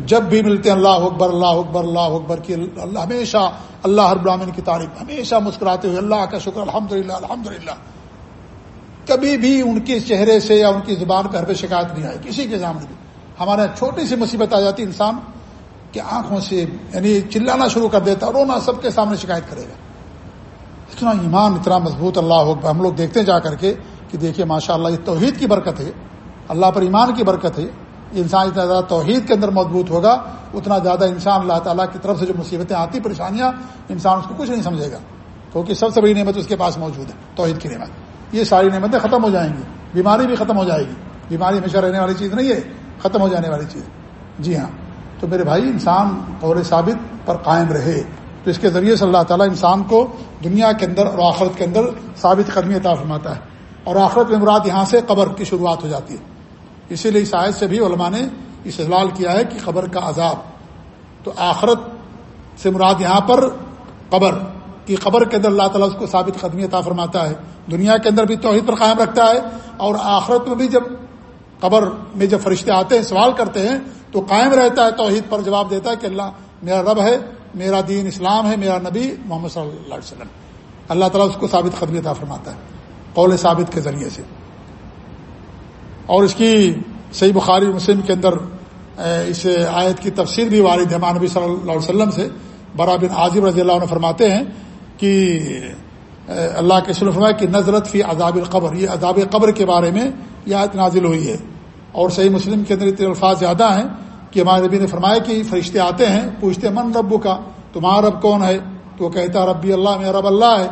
جب بھی ملتے ہیں، اللہ اکبر اللہ اکبر اللہ اکبر کی اللہ ہمیشہ اللہ ہر براہین کی تعریف، ہمیشہ مسکراتے ہوئے اللہ کا شکر الحمد للہ الحمد للہ کبھی بھی ان کے چہرے سے یا ان کی زبان پہ ہر پہ شکایت نہیں آئی کسی کے سامنے بھی۔ ہمارے چھوٹی سی مصیبت آ جاتی انسان کہ آنکھوں سے یعنی چلانا شروع کر دیتا رونا سب کے سامنے شکایت کرے گا۔ اتنا ایمان، اتنا مضبوط، اللہ اکبر۔ ہم لوگ دیکھتے جا کر کے کہ دیکھیے ماشاء اللہ یہ توحید کی برکت ہے۔ اللہ پر ایمان کی برکت ہے۔ انسان اتنا زیادہ توحید کے اندر مضبوط ہوگا، اتنا زیادہ انسان اللہ تعالیٰ کی طرف سے جو مصیبتیں آتی، پریشانیاں، انسان اس کو کچھ نہیں سمجھے گا۔ کیونکہ سب سے بڑی نعمت اس کے پاس موجود ہے، توحید کی نعمت۔ یہ ساری نعمتیں ختم ہو جائیں گی۔ بیماری بھی ختم ہو جائے گی۔ بیماری ہمیشہ رہنے والی چیز نہیں ہے، ختم ہو جانے والی چیز۔ جی ہاں۔ تو میرے بھائی، انسان قور ثابت پر قائم رہے۔ تو اس کے ذریعے سے اللہ تعالیٰ انسان کو دنیا کے اندر اور آخرت کے اندر ثابت قدمی عطا فرماتا ہے اور آخرت میں مراد یہاں سے قبر کی شروعات ہو جاتی ہے۔ اسی لیے اس آیت سے بھی علماء نے اس کیا ہے کہ قبر کا عذاب۔ تو آخرت سے مراد یہاں پر قبر کی قبر کے اندر اللہ تعالیٰ اس کو ثابت قدمی عطا فرماتا ہے۔ دنیا کے اندر بھی توحید پر قائم رکھتا ہے اور آخرت میں بھی جب قبر میں جب فرشتے آتے ہیں، سوال کرتے ہیں، تو قائم رہتا ہے توحید پر جواب دیتا ہے کہ اللہ میرا رب ہے میرا دین اسلام ہے، میرا نبی محمد صلی اللہ علیہ وسلم۔ اللہ تعالیٰ اس کو ثابت قدمی عطا فرماتا ہے، قول ثابت کے ذریعے سے۔ اور اس کی صحیح بخاری مسلم کے اندر اس آیت کی تفسیر بھی والد ہے مانبی صلی اللہ علیہ وسلم سے۔ برا بن عاظم رضی اللہ عنہ فرماتے ہیں کہ اللہ کے سلم فرمایا کہ نظرت فی عذاب القبر۔ یہ عذاب قبر کے بارے میں یہ آیت نازل ہوئی ہے۔ اور صحیح مسلم کے اندر اتنے الفاظ زیادہ ہیں۔ کہ ہمارے نبی نے فرمایا کہ فرشتے آتے ہیں، پوچھتے من ربو کا تمہارا رب کون ہے؟ تو وہ کہتا ربی اللہ، میرا رب اللہ ہے.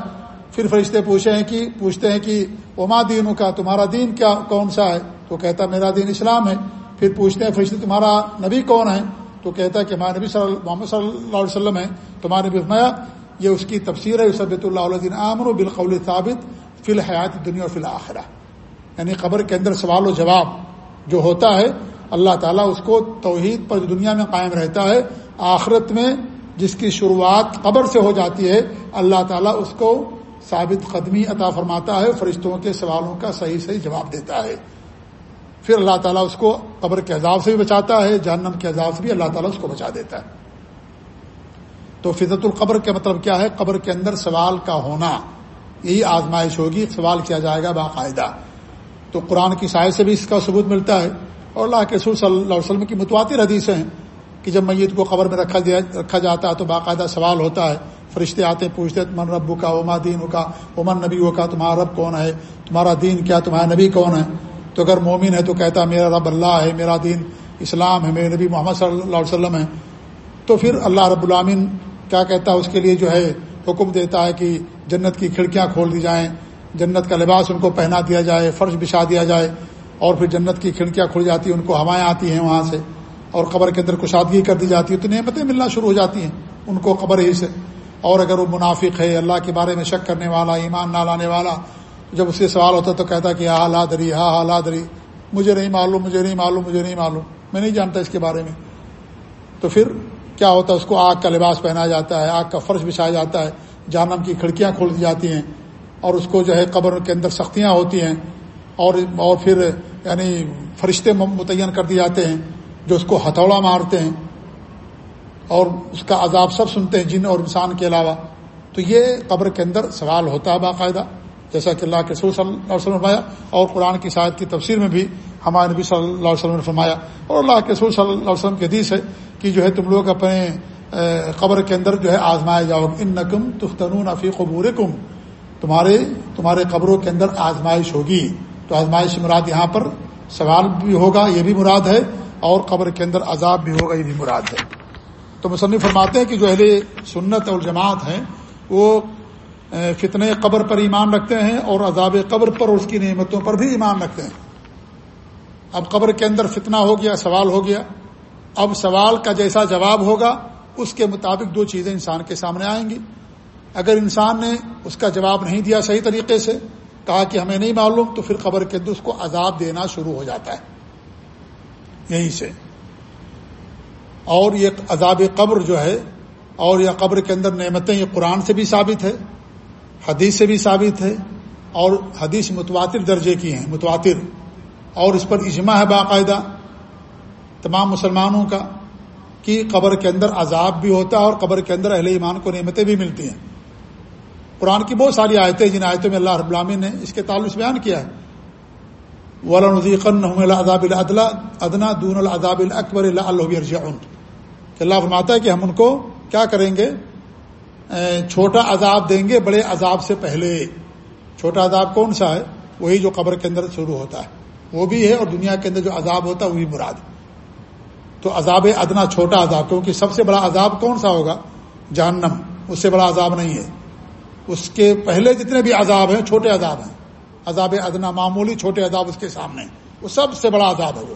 پھر فرشتے پوچھے ہیں کہ، پوچھتے ہیں کہ اما دینوں کا تمہارا دین کیا، کون سا ہے؟ تو کہتا میرا دین اسلام ہے. پھر پوچھتے ہیں فرشتے، تمہارا نبی کون ہے؟ تو کہتا ہے کہ ہمارا نبی صلی محمد صلی اللہ علیہ وسلم ہے تمہارے نبی فرمایا، یہ اس کی تفسیر ہے صبت اللہ علیہ دین عامر و بالقول ثابت فی الحیات دنیا اور فی الآخرہ یعنی قبر کے اندر سوال و جواب جو ہوتا ہے اللہ تعالیٰ اس کو توحید پر دنیا میں قائم رہتا ہے، آخرت میں جس کی شروعات قبر سے ہو جاتی ہے، اللہ تعالیٰ اس کو ثابت قدمی عطا فرماتا ہے، فرشتوں کے سوالوں کا صحیح صحیح جواب دیتا ہے۔ پھر اللہ تعالیٰ اس کو قبر کے عذاب سے بھی بچاتا ہے، جہنم کے عذاب سے بھی اللہ تعالیٰ اس کو بچا دیتا ہے۔ تو فضرت القبر کا مطلب کیا ہے؟ قبر کے اندر سوال کا ہونا۔ یہی آزمائش ہوگی، سوال کیا جائے گا باقاعدہ۔ تو قرآن کی سائے سے بھی اس کا ثبوت ملتا ہے۔ اور اللہ کے رسول صلی اللہ علیہ وسلم کی متواتر حدیثیں ہیں کہ جب میت کو قبر میں رکھا دیا رکھا جاتا ہے تو باقاعدہ سوال ہوتا ہے۔ فرشتے آتے ہیں، پوچھتے من ربو کا اما دین کا امن نبی کا تمہارا رب کون ہے؟ تمہارا دین کیا؟ تمہارا نبی کون ہے؟ تو اگر مومن ہے تو کہتا میرا رب اللہ ہے، میرا دین اسلام ہے، میرے نبی محمد صلی اللہ علیہ وسلم ہے تو پھر اللہ رب العامن کیا کہتا ہے؟ اس کے لیے جو ہے، حکم دیتا ہے کہ جنت کی کھڑکیاں کھول دی جائیں، جنت کا لباس ان کو پہنا دیا جائے، فرش بچھا دیا جائے۔ اور پھر جنت کی کھڑکیاں کھل جاتی ہیں، ان کو ہوائیں آتی ہیں وہاں سے، اور قبر کے اندر کشادگی کر دی جاتی ہے، تو نعمتیں ملنا شروع ہو جاتی ہیں، ان کو قبر ہی سے۔ اور اگر وہ منافق ہے، اللہ کے بارے میں شک کرنے والا، ایمان نہ لانے والا، جب اس سے سوال ہوتا تو کہتا کہ ہاں لا دری ہاں ہاں لا دری، مجھے نہیں معلوم، مجھے نہیں معلوم، مجھے نہیں معلوم، میں نہیں جانتا اس کے بارے میں۔ تو پھر کیا ہوتا ہے؟ اس کو آگ کا لباس پہنا جاتا ہے، آگ کا فرش بچھایا جاتا ہے جانم کی کھڑکیاں کھول دی جاتی ہیں، اور اس کو جو ہے قبر کے اندر سختیاں ہوتی ہیں، اور اور پھر یعنی فرشتے متعین کر دیے جاتے ہیں، جو اس کو ہتھوڑا مارتے ہیں اور اس کا عذاب سب سنتے ہیں جن اور انسان کے علاوہ۔ تو یہ قبر کے اندر سوال ہوتا ہے باقاعدہ، جیسا کہ اللہ کے سور صلی اللہ علیہ وسلم فرمایا، اور قرآن کی شاید کی تفسیر میں بھی ہمارے نبی صلی اللہ علیہ وسلم نے فرمایا۔ اور اللہ کے سور صلی اللہ علیہ وسلم کے حدیث ہے کہ جو ہے تم لوگ اپنے قبر کے اندر جو ہے آزمائے جاؤ۔ ان نقم تختنون افی قبور تمہارے تمہارے قبروں کے اندر آزمائش ہوگی۔ تو آزمائش مراد یہاں پر سوال بھی ہوگا، یہ بھی مراد ہے، اور قبر کے اندر عذاب بھی ہوگا، یہ بھی مراد ہے۔ تو مصنف فرماتے ہیں کہ جو اہل سنت اور جماعت ہیں، وہ فتنے قبر پر ایمان رکھتے ہیں اور عذاب قبر پر اور اس کی نعمتوں پر بھی ایمان رکھتے ہیں۔ اب قبر کے اندر فتنہ ہو گیا، سوال ہو گیا۔ اب سوال کا جیسا جواب ہوگا، اس کے مطابق دو چیزیں انسان کے سامنے آئیں گی۔ اگر انسان نے اس کا جواب نہیں دیا صحیح طریقے سے کہا کہ ہمیں نہیں معلوم، تو پھر قبر کے اندر اس کو عذاب دینا شروع ہو جاتا ہے۔ یہیں سے۔ اور یہ عذاب قبر جو ہے، اور یہ قبر کے اندر نعمتیں، یہ قرآن سے بھی ثابت ہے، حدیث سے بھی ثابت ہے، اور حدیث متواتر درجے کی ہیں، متواتر۔ اور اس پر اجماع ہے باقاعدہ تمام مسلمانوں کا، کہ قبر کے اندر عذاب بھی ہوتا ہے اور قبر کے اندر اہل ایمان کو نعمتیں بھی ملتی ہیں۔ قرآن کی بہت ساری آیتیں جن آیتوں میں اللہ رب العالمین نے اس کے تعلق بیان کیا ہے۔ ولاداب ادنا دون العذاب الاکبر اللہ کہ اللہ فرماتا ہے کہ ہم ان کو کیا کریں گے؟ چھوٹا عذاب دیں گے بڑے عذاب سے پہلے۔ چھوٹا عذاب کون سا ہے؟ وہی جو قبر کے اندر شروع ہوتا ہے۔ وہ بھی ہے اور دنیا کے اندر جو عذاب ہوتا ہے، وہی مراد۔ تو عذاب ادنا چھوٹا عذاب، کیونکہ سب سے بڑا عذاب کون سا ہوگا؟ جہنم۔ اس سے بڑا عذاب نہیں ہے۔ اس کے پہلے جتنے بھی عذاب ہیں، چھوٹے عذاب ہیں۔ عذاب ادنا معمولی چھوٹے عذاب اس کے سامنے۔ وہ سب سے بڑا عذاب ہے وہ۔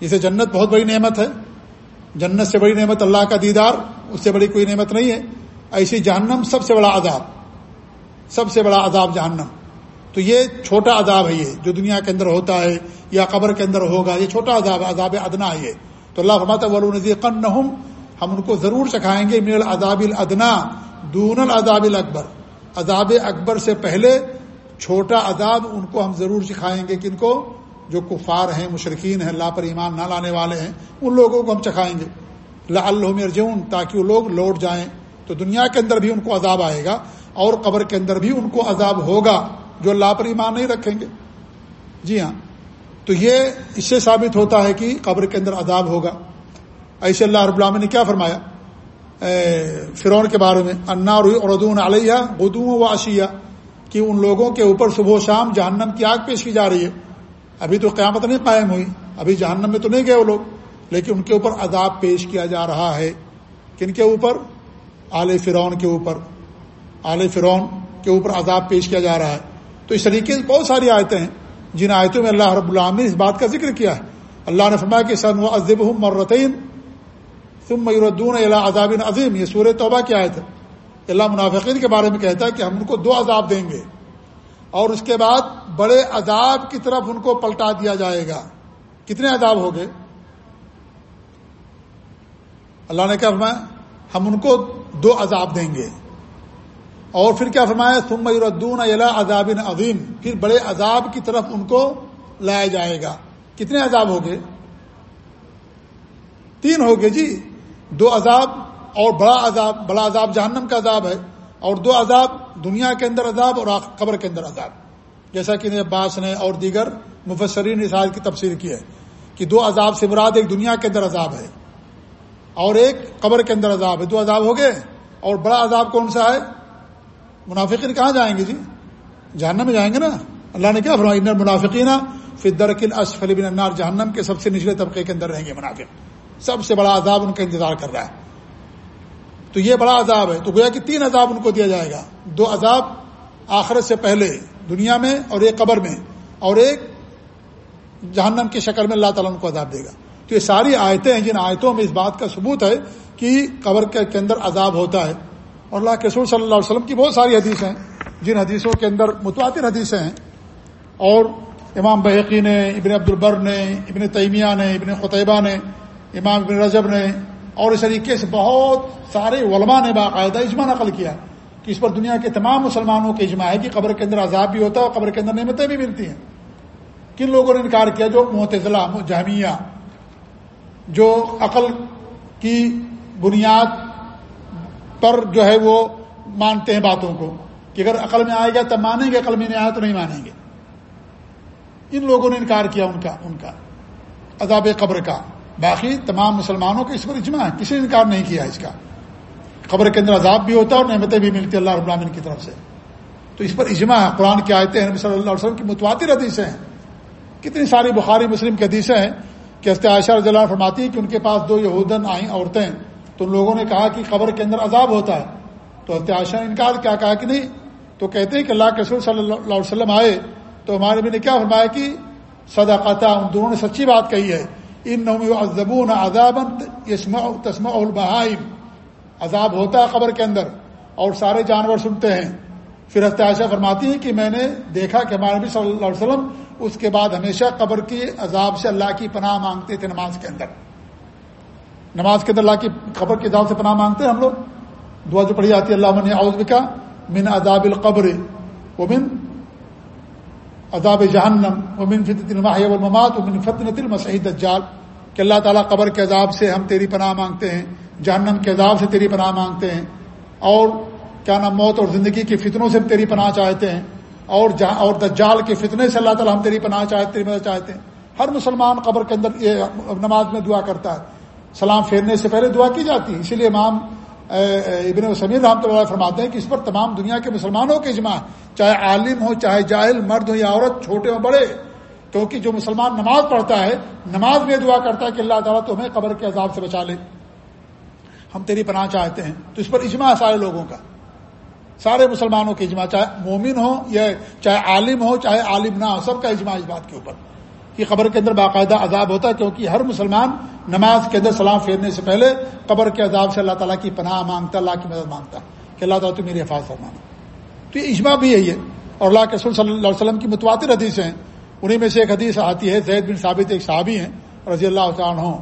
جسے جنت بہت بڑی نعمت ہے۔ جنت سے بڑی نعمت اللہ کا دیدار، اس سے بڑی کوئی نعمت نہیں ہے۔ ایسی جہنم سب سے بڑا عذاب۔ سب سے بڑا عذاب جہنم۔ تو یہ چھوٹا عذاب ہے یہ، جو دنیا کے اندر ہوتا ہے یا قبر کے اندر ہوگا، یہ چھوٹا عذاب عذاب ادنا ہے یہ۔ تو اللہ فرماتا ولونزی قن ہم ان کو ضرور چکھائیں گے، من العذاب الادنا، دون العذاب الاکبر۔ عذاب اکبر سے پہلے چھوٹا عذاب ان کو ہم ضرور سکھائیں گے۔ کن کو؟ جو کفار ہیں مشرقین ہیں، اللہ پر ایمان نہ لانے والے ہیں، ان لوگوں کو ہم چکھائیں گے۔ لا اللہ ارجون تاکہ وہ لوگ لوٹ جائیں۔ تو دنیا کے اندر بھی ان کو عذاب آئے گا، اور قبر کے اندر بھی ان کو عذاب ہوگا، جو اللہ پر ایمان نہیں رکھیں گے۔ جی ہاں۔ تو یہ اس سے ثابت ہوتا ہے کہ قبر کے اندر عذاب ہوگا۔ ایسے اللہ رب العالمین نے کیا فرمایا؟ فرون کے بارے میں انار اردون علیہ بدو و اشیا کہ ان لوگوں کے اوپر صبح و شام جہنم کی آگ پیش کی جا رہی ہے۔ ابھی تو قیامت نہیں قائم ہوئی، ابھی جہنم میں تو نہیں گئے وہ لوگ، لیکن ان کے اوپر عذاب پیش کیا جا رہا ہے۔ کن کے اوپر؟ آل فرعون کے اوپر۔ آل فرعون کے اوپر عذاب پیش کیا جا رہا ہے۔ تو اس طریقے سے بہت ساری آیتیں ہیں، جن آیتوں میں اللہ رب العام نے اس بات کا ذکر کیا ہے۔ اللہ نے فرمایا کہ سن و ازب مرتین تم میردون اللہ عذاب عظیم۔ یہ سورہ توبہ کی آیت ہے۔ اللہ منافقین کے بارے میں کہتا ہے کہ ہم ان کو دو عذاب دیں گے۔ اور اس کے بعد بڑے عذاب کی طرف ان کو پلٹا دیا جائے گا۔ کتنے عذاب ہو گئے؟ اللہ نے کیا فرمایا؟ ہم ان کو دو عذاب دیں گے۔ اور پھر کیا فرمایا؟ تم میردون اللہ عذاب عظیم۔ پھر بڑے عذاب کی طرف ان کو لایا جائے گا۔ کتنے عذاب ہو گئے؟ تین ہو گئے جی۔ دو عذاب اور بڑا عذاب بڑا عذاب جہنم کا عذاب ہے، اور دو عذاب دنیا کے اندر عذاب اور قبر کے اندر عذاب۔ جیسا کہ عباس نے اور دیگر مفسرین اس کی تفسیر کی ہے کہ دو عذاب سے مراد ایک دنیا کے اندر عذاب ہے اور ایک قبر کے اندر عذاب ہے۔ دو عذاب ہو گئے اور بڑا عذاب کون سا ہے؟ منافقین کہاں جائیں گے جی؟ جہنم میں جائیں گے نا؟ اللہ نے کیا فرمایا؟ منافقین فدرکن اسفل بن النار جہنم کے سب سے نچلے طبقے کے اندر رہیں گے منافق۔ سب سے بڑا عذاب ان کا انتظار کر رہا ہے۔ تو یہ بڑا عذاب ہے۔ تو گویا کہ تین عذاب ان کو دیا جائے گا۔ دو عذاب آخرت سے پہلے دنیا میں اور ایک قبر میں۔ اور ایک جہنم کی شکل میں اللہ تعالیٰ ان کو عذاب دے گا۔ تو یہ ساری آیتیں ہیں جن آیتوں میں اس بات کا ثبوت ہے کہ قبر کے اندر عذاب ہوتا ہے۔ اور اللہ کے صلی اللہ علیہ وسلم کی بہت ساری حدیث ہیں۔ جن حدیثوں کے اندر متواتر حدیثیں ہیں۔ اور امام بحقی نے، ابن عبد البر نے، ابن تیمیہ نے، ابن قطبہ نے امام ابن رجب نے اور اس طریقے سے بہت سارے علماء نے باقاعدہ اجماع نقل کیا کہ اس پر دنیا کے تمام مسلمانوں کے اجماع ہے کہ قبر کے اندر عذاب بھی ہوتا ہے اور قبر کے اندر نعمتیں بھی ملتی ہیں۔ کن لوگوں نے انکار کیا جو محتضلا جامعہ جو عقل کی بنیاد پر جو ہے وہ مانتے ہیں باتوں کو کہ اگر عقل میں آئے گا تب مانیں گے، عقل میں نہیں آیا تو نہیں مانیں گے۔ ان لوگوں نے انکار کیا ان کا ان کا، عذاب قبر کا۔ باقی تمام مسلمانوں کو اس پر اجماع ہے۔ کسی نے انکار نہیں کیا اس کا۔ قبر کے اندر عذاب بھی ہوتا ہے اور نعمتیں بھی ملتی اللہ رب العالمین کی طرف سے۔ تو اس پر اجماع ہے۔ قرآن کی آیتیں ہیں۔ صلی اللہ علیہ وسلم کی متواتر حدیثیں ہیں۔ کتنی ساری بخاری مسلم کی حدیثیں ہیں کہ عائشہ رضی اللہ فرماتی کہ ان کے پاس دو یہودن آئیں عورتیں تو ان لوگوں نے کہا کہ قبر کے اندر عذاب ہوتا ہے۔ تو عائشہ نے انکار کیا، کہا کہ نہیں، تو کہتے ہیں کہ اللہ کے رسول صلی اللہ علیہ وسلم آئے تو ہمارے بھی نے کیا فرمایا کہ صداقت ان دونوں نے سچی بات کہی ہے۔ ان نومبون عذاب تسما البہائم عذاب ہوتا ہے قبر کے اندر اور سارے جانور سنتے ہیں۔ پھر عائشہ فرماتی ہیں کہ میں نے دیکھا کہ ہمارے نبی صلی اللہ علیہ وسلم اس کے بعد ہمیشہ قبر کی عذاب سے اللہ کی پناہ مانگتے تھے نماز کے اندر۔ نماز کے اندر اللہ کی قبر کی عذاب سے پناہ مانگتے ہیں ہم لوگ۔ دعا جو پڑھی جاتی ہے اللہ من اعوذ بکا من عذاب القبر و من عذاب جہنم و من فتنة المحی والممات و من فتنة کہ اللہ تعالیٰ قبر کے عذاب سے ہم تیری پناہ مانگتے ہیں، جہنم کے عذاب سے تیری پناہ مانگتے ہیں۔ اور کیا نام، موت اور زندگی کی فتنوں سے ہم تیری پناہ چاہتے ہیں۔ اور اور دجال کے فتنے سے اللہ تعالیٰ ہم تیری پناہ چاہتے تیری مدد چاہتے ہیں۔ ہر مسلمان قبر کے اندر یہ نماز میں دعا کرتا ہے۔ سلام پھیرنے سے پہلے دعا کی جاتی ہے، اسی لیے امام ابن سمیر رحمۃ اللہ فرماتے ہیں کہ اس پر تمام دنیا کے مسلمانوں کے اجماع، چاہے عالم ہو، چاہے جاہل، مرد ہو یا عورت، چھوٹے ہو، بڑے، کیونکہ جو مسلمان نماز پڑھتا ہے، نماز میں دعا کرتا ہے کہ اللہ تعالیٰ تمہیں قبر کے عذاب سے بچا لے۔ ہم تیری پناہ چاہتے ہیں۔ تو اس پر اجماع سارے لوگوں کا۔ سارے مسلمانوں کے اجماع، چاہے مومن ہو یا چاہے عالم ہو، چاہے عالم نہ ہو، سب کا اجماع اس بات کے اوپر۔ کہ قبر کے اندر باقاعدہ عذاب ہوتا ہے کیونکہ ہر مسلمان نماز کے اندر سلام پھیرنے سے پہلے قبر کے عذاب سے اللہ تعالیٰ کی پناہ مانگتا اللہ کی مدد مانگتا کہ اللہ تعالیٰ تو میری حفاظ فرمانا تو یہ اجماع بھی یہی ہے۔ اور اللہ کے رسول صلی اللہ علیہ وسلم کی متواتر حدیث ہیں۔ انہیں میں سے ایک حدیث آتی ہے، زید بن ثابت ایک صحابی ہیں، رضی اللہ عنہ۔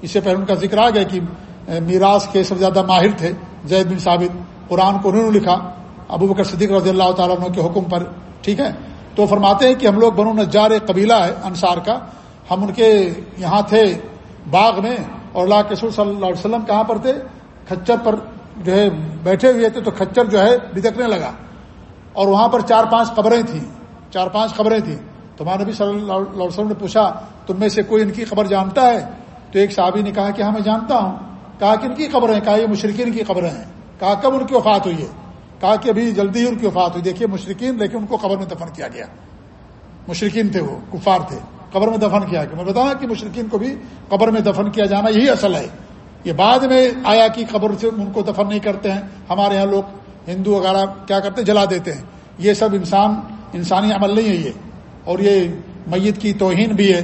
اس سے پہلے ان کا ذکر آ گیا کہ میراث کے سب زیادہ ماہر تھے زید بن ثابت۔ قرآن کو انہوں نے لکھا، ابو بکر صدیق رضی اللہ تعالیٰ عنہ کے حکم پر، ٹھیک ہے؟ تو فرماتے ہیں کہ ہم لوگ بنو نجار ایک قبیلہ ہے، انصار کا۔ ہم ان کے یہاں تھے باغ میں اور اللہ کے صلی اللہ علیہ وسلم کہاں پر تھے؟ کچر پر جو ہے بیٹھے ہوئے تھے تو کچر جو ہے بدکنے لگا۔ اور وہاں پر چار پانچ قبریں تھیں۔ چار پانچ قبریں تھیں۔ تو ہمارے نبی صلی اللہ علیہ وسلم نے پوچھا، تم میں سے کوئی ان کی خبر جانتا ہے؟ تو ایک صحابی نے کہا کہ ہاں میں جانتا ہوں۔ کہا کہ ان کی خبریں؟ کہا، یہ مشرقین کی خبریں ہیں۔ کہا، کب ان کی وفات ہوئی ہے؟ کہا کہ ابھی جلدی ہی ان کی وفات ہوئی۔ دیکھیے مشرقین لیکن ان کو قبر میں دفن کیا گیا۔ مشرقین تھے وہ، کفار تھے۔ قبر میں دفن کیا گیا۔ میں بتاؤں کہ مشرقین کو بھی قبر میں دفن کیا جانا یہی اصل ہے۔ یہ بعد میں آیا کہ قبر سے ان کو دفن نہیں کرتے ہیں۔ ہمارے یہاں لوگ ہندو وغیرہ کیا کرتے ہیں؟ جلا دیتے ہیں۔ یہ سب انسان، انسانی عمل نہیں ہے یہ۔ اور یہ میت کی توہین بھی ہے۔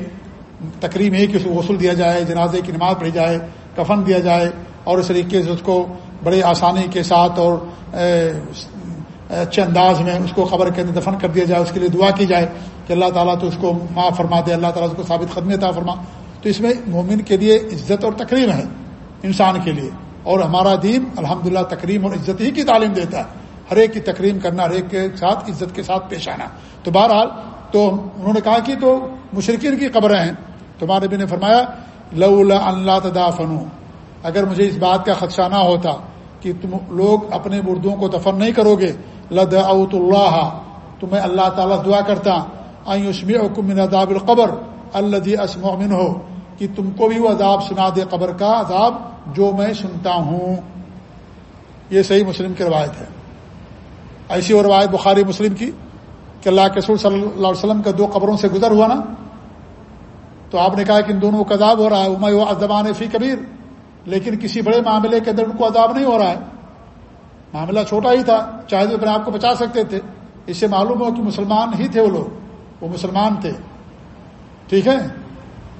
تقریب ہے کہ اس کو غسل دیا جائے، جنازے کی نماز پڑھی جائے، کفن دیا جائے۔ اور اس طریقے سے اس کو بڑے آسانی کے ساتھ اور اچھے انداز میں اس کو خبر کے اندر دفن کر دیا جائے، اس کے لیے دعا کی جائے کہ اللہ تعالیٰ تو اس کو معاف فرما دے، اللہ تعالیٰ اس کو ثابت خدمت عطا فرما۔ تو اس میں مومن کے لیے عزت اور تقریم ہے انسان کے لیے۔ اور ہمارا دین الحمد للہ تقریم اور عزت ہی کی تعلیم دیتا ہے۔ ہر ایک کی تقریم کرنا، ہر ایک کے ساتھ عزت کے ساتھ پیش آنا۔ تو بہرحال تو انہوں نے کہا کہ تو مشرقین کی قبریں ہیں۔ تمہارے بھی نے فرمایا لو اللہ تدا فنو اگر مجھے اس بات کا خدشہ نہ ہوتا کہ تم لوگ اپنے مردوں کو دفن نہیں کرو گے لد اوت اللہ، تو میں اللہ تعالیٰ دعا کرتا آئیں حکم اداب القبر اللہ اسم امن ہو کہ تم کو بھی وہ عذاب سنا دے قبر کا عذاب جو میں سنتا ہوں. یہ صحیح مسلم کی روایت ہے۔ ایسی وہ روایت بخاری مسلم کی کہ اللہ کے صلی اللہ علیہ وسلم کا دو قبروں سے گزر ہوا نا؟ تو آپ نے کہا کہ ان دونوں کو عذاب ہو رہا ہے عمر و ادبان فی کبیر۔ لیکن کسی بڑے معاملے کے اندر ان کو عذاب نہیں ہو رہا ہے۔ معاملہ چھوٹا ہی تھا، چاہے تو اپنے آپ کو بچا سکتے تھے۔ اس سے معلوم ہو کہ مسلمان ہی تھے وہ لوگ۔ وہ مسلمان تھے۔ ٹھیک ہے؟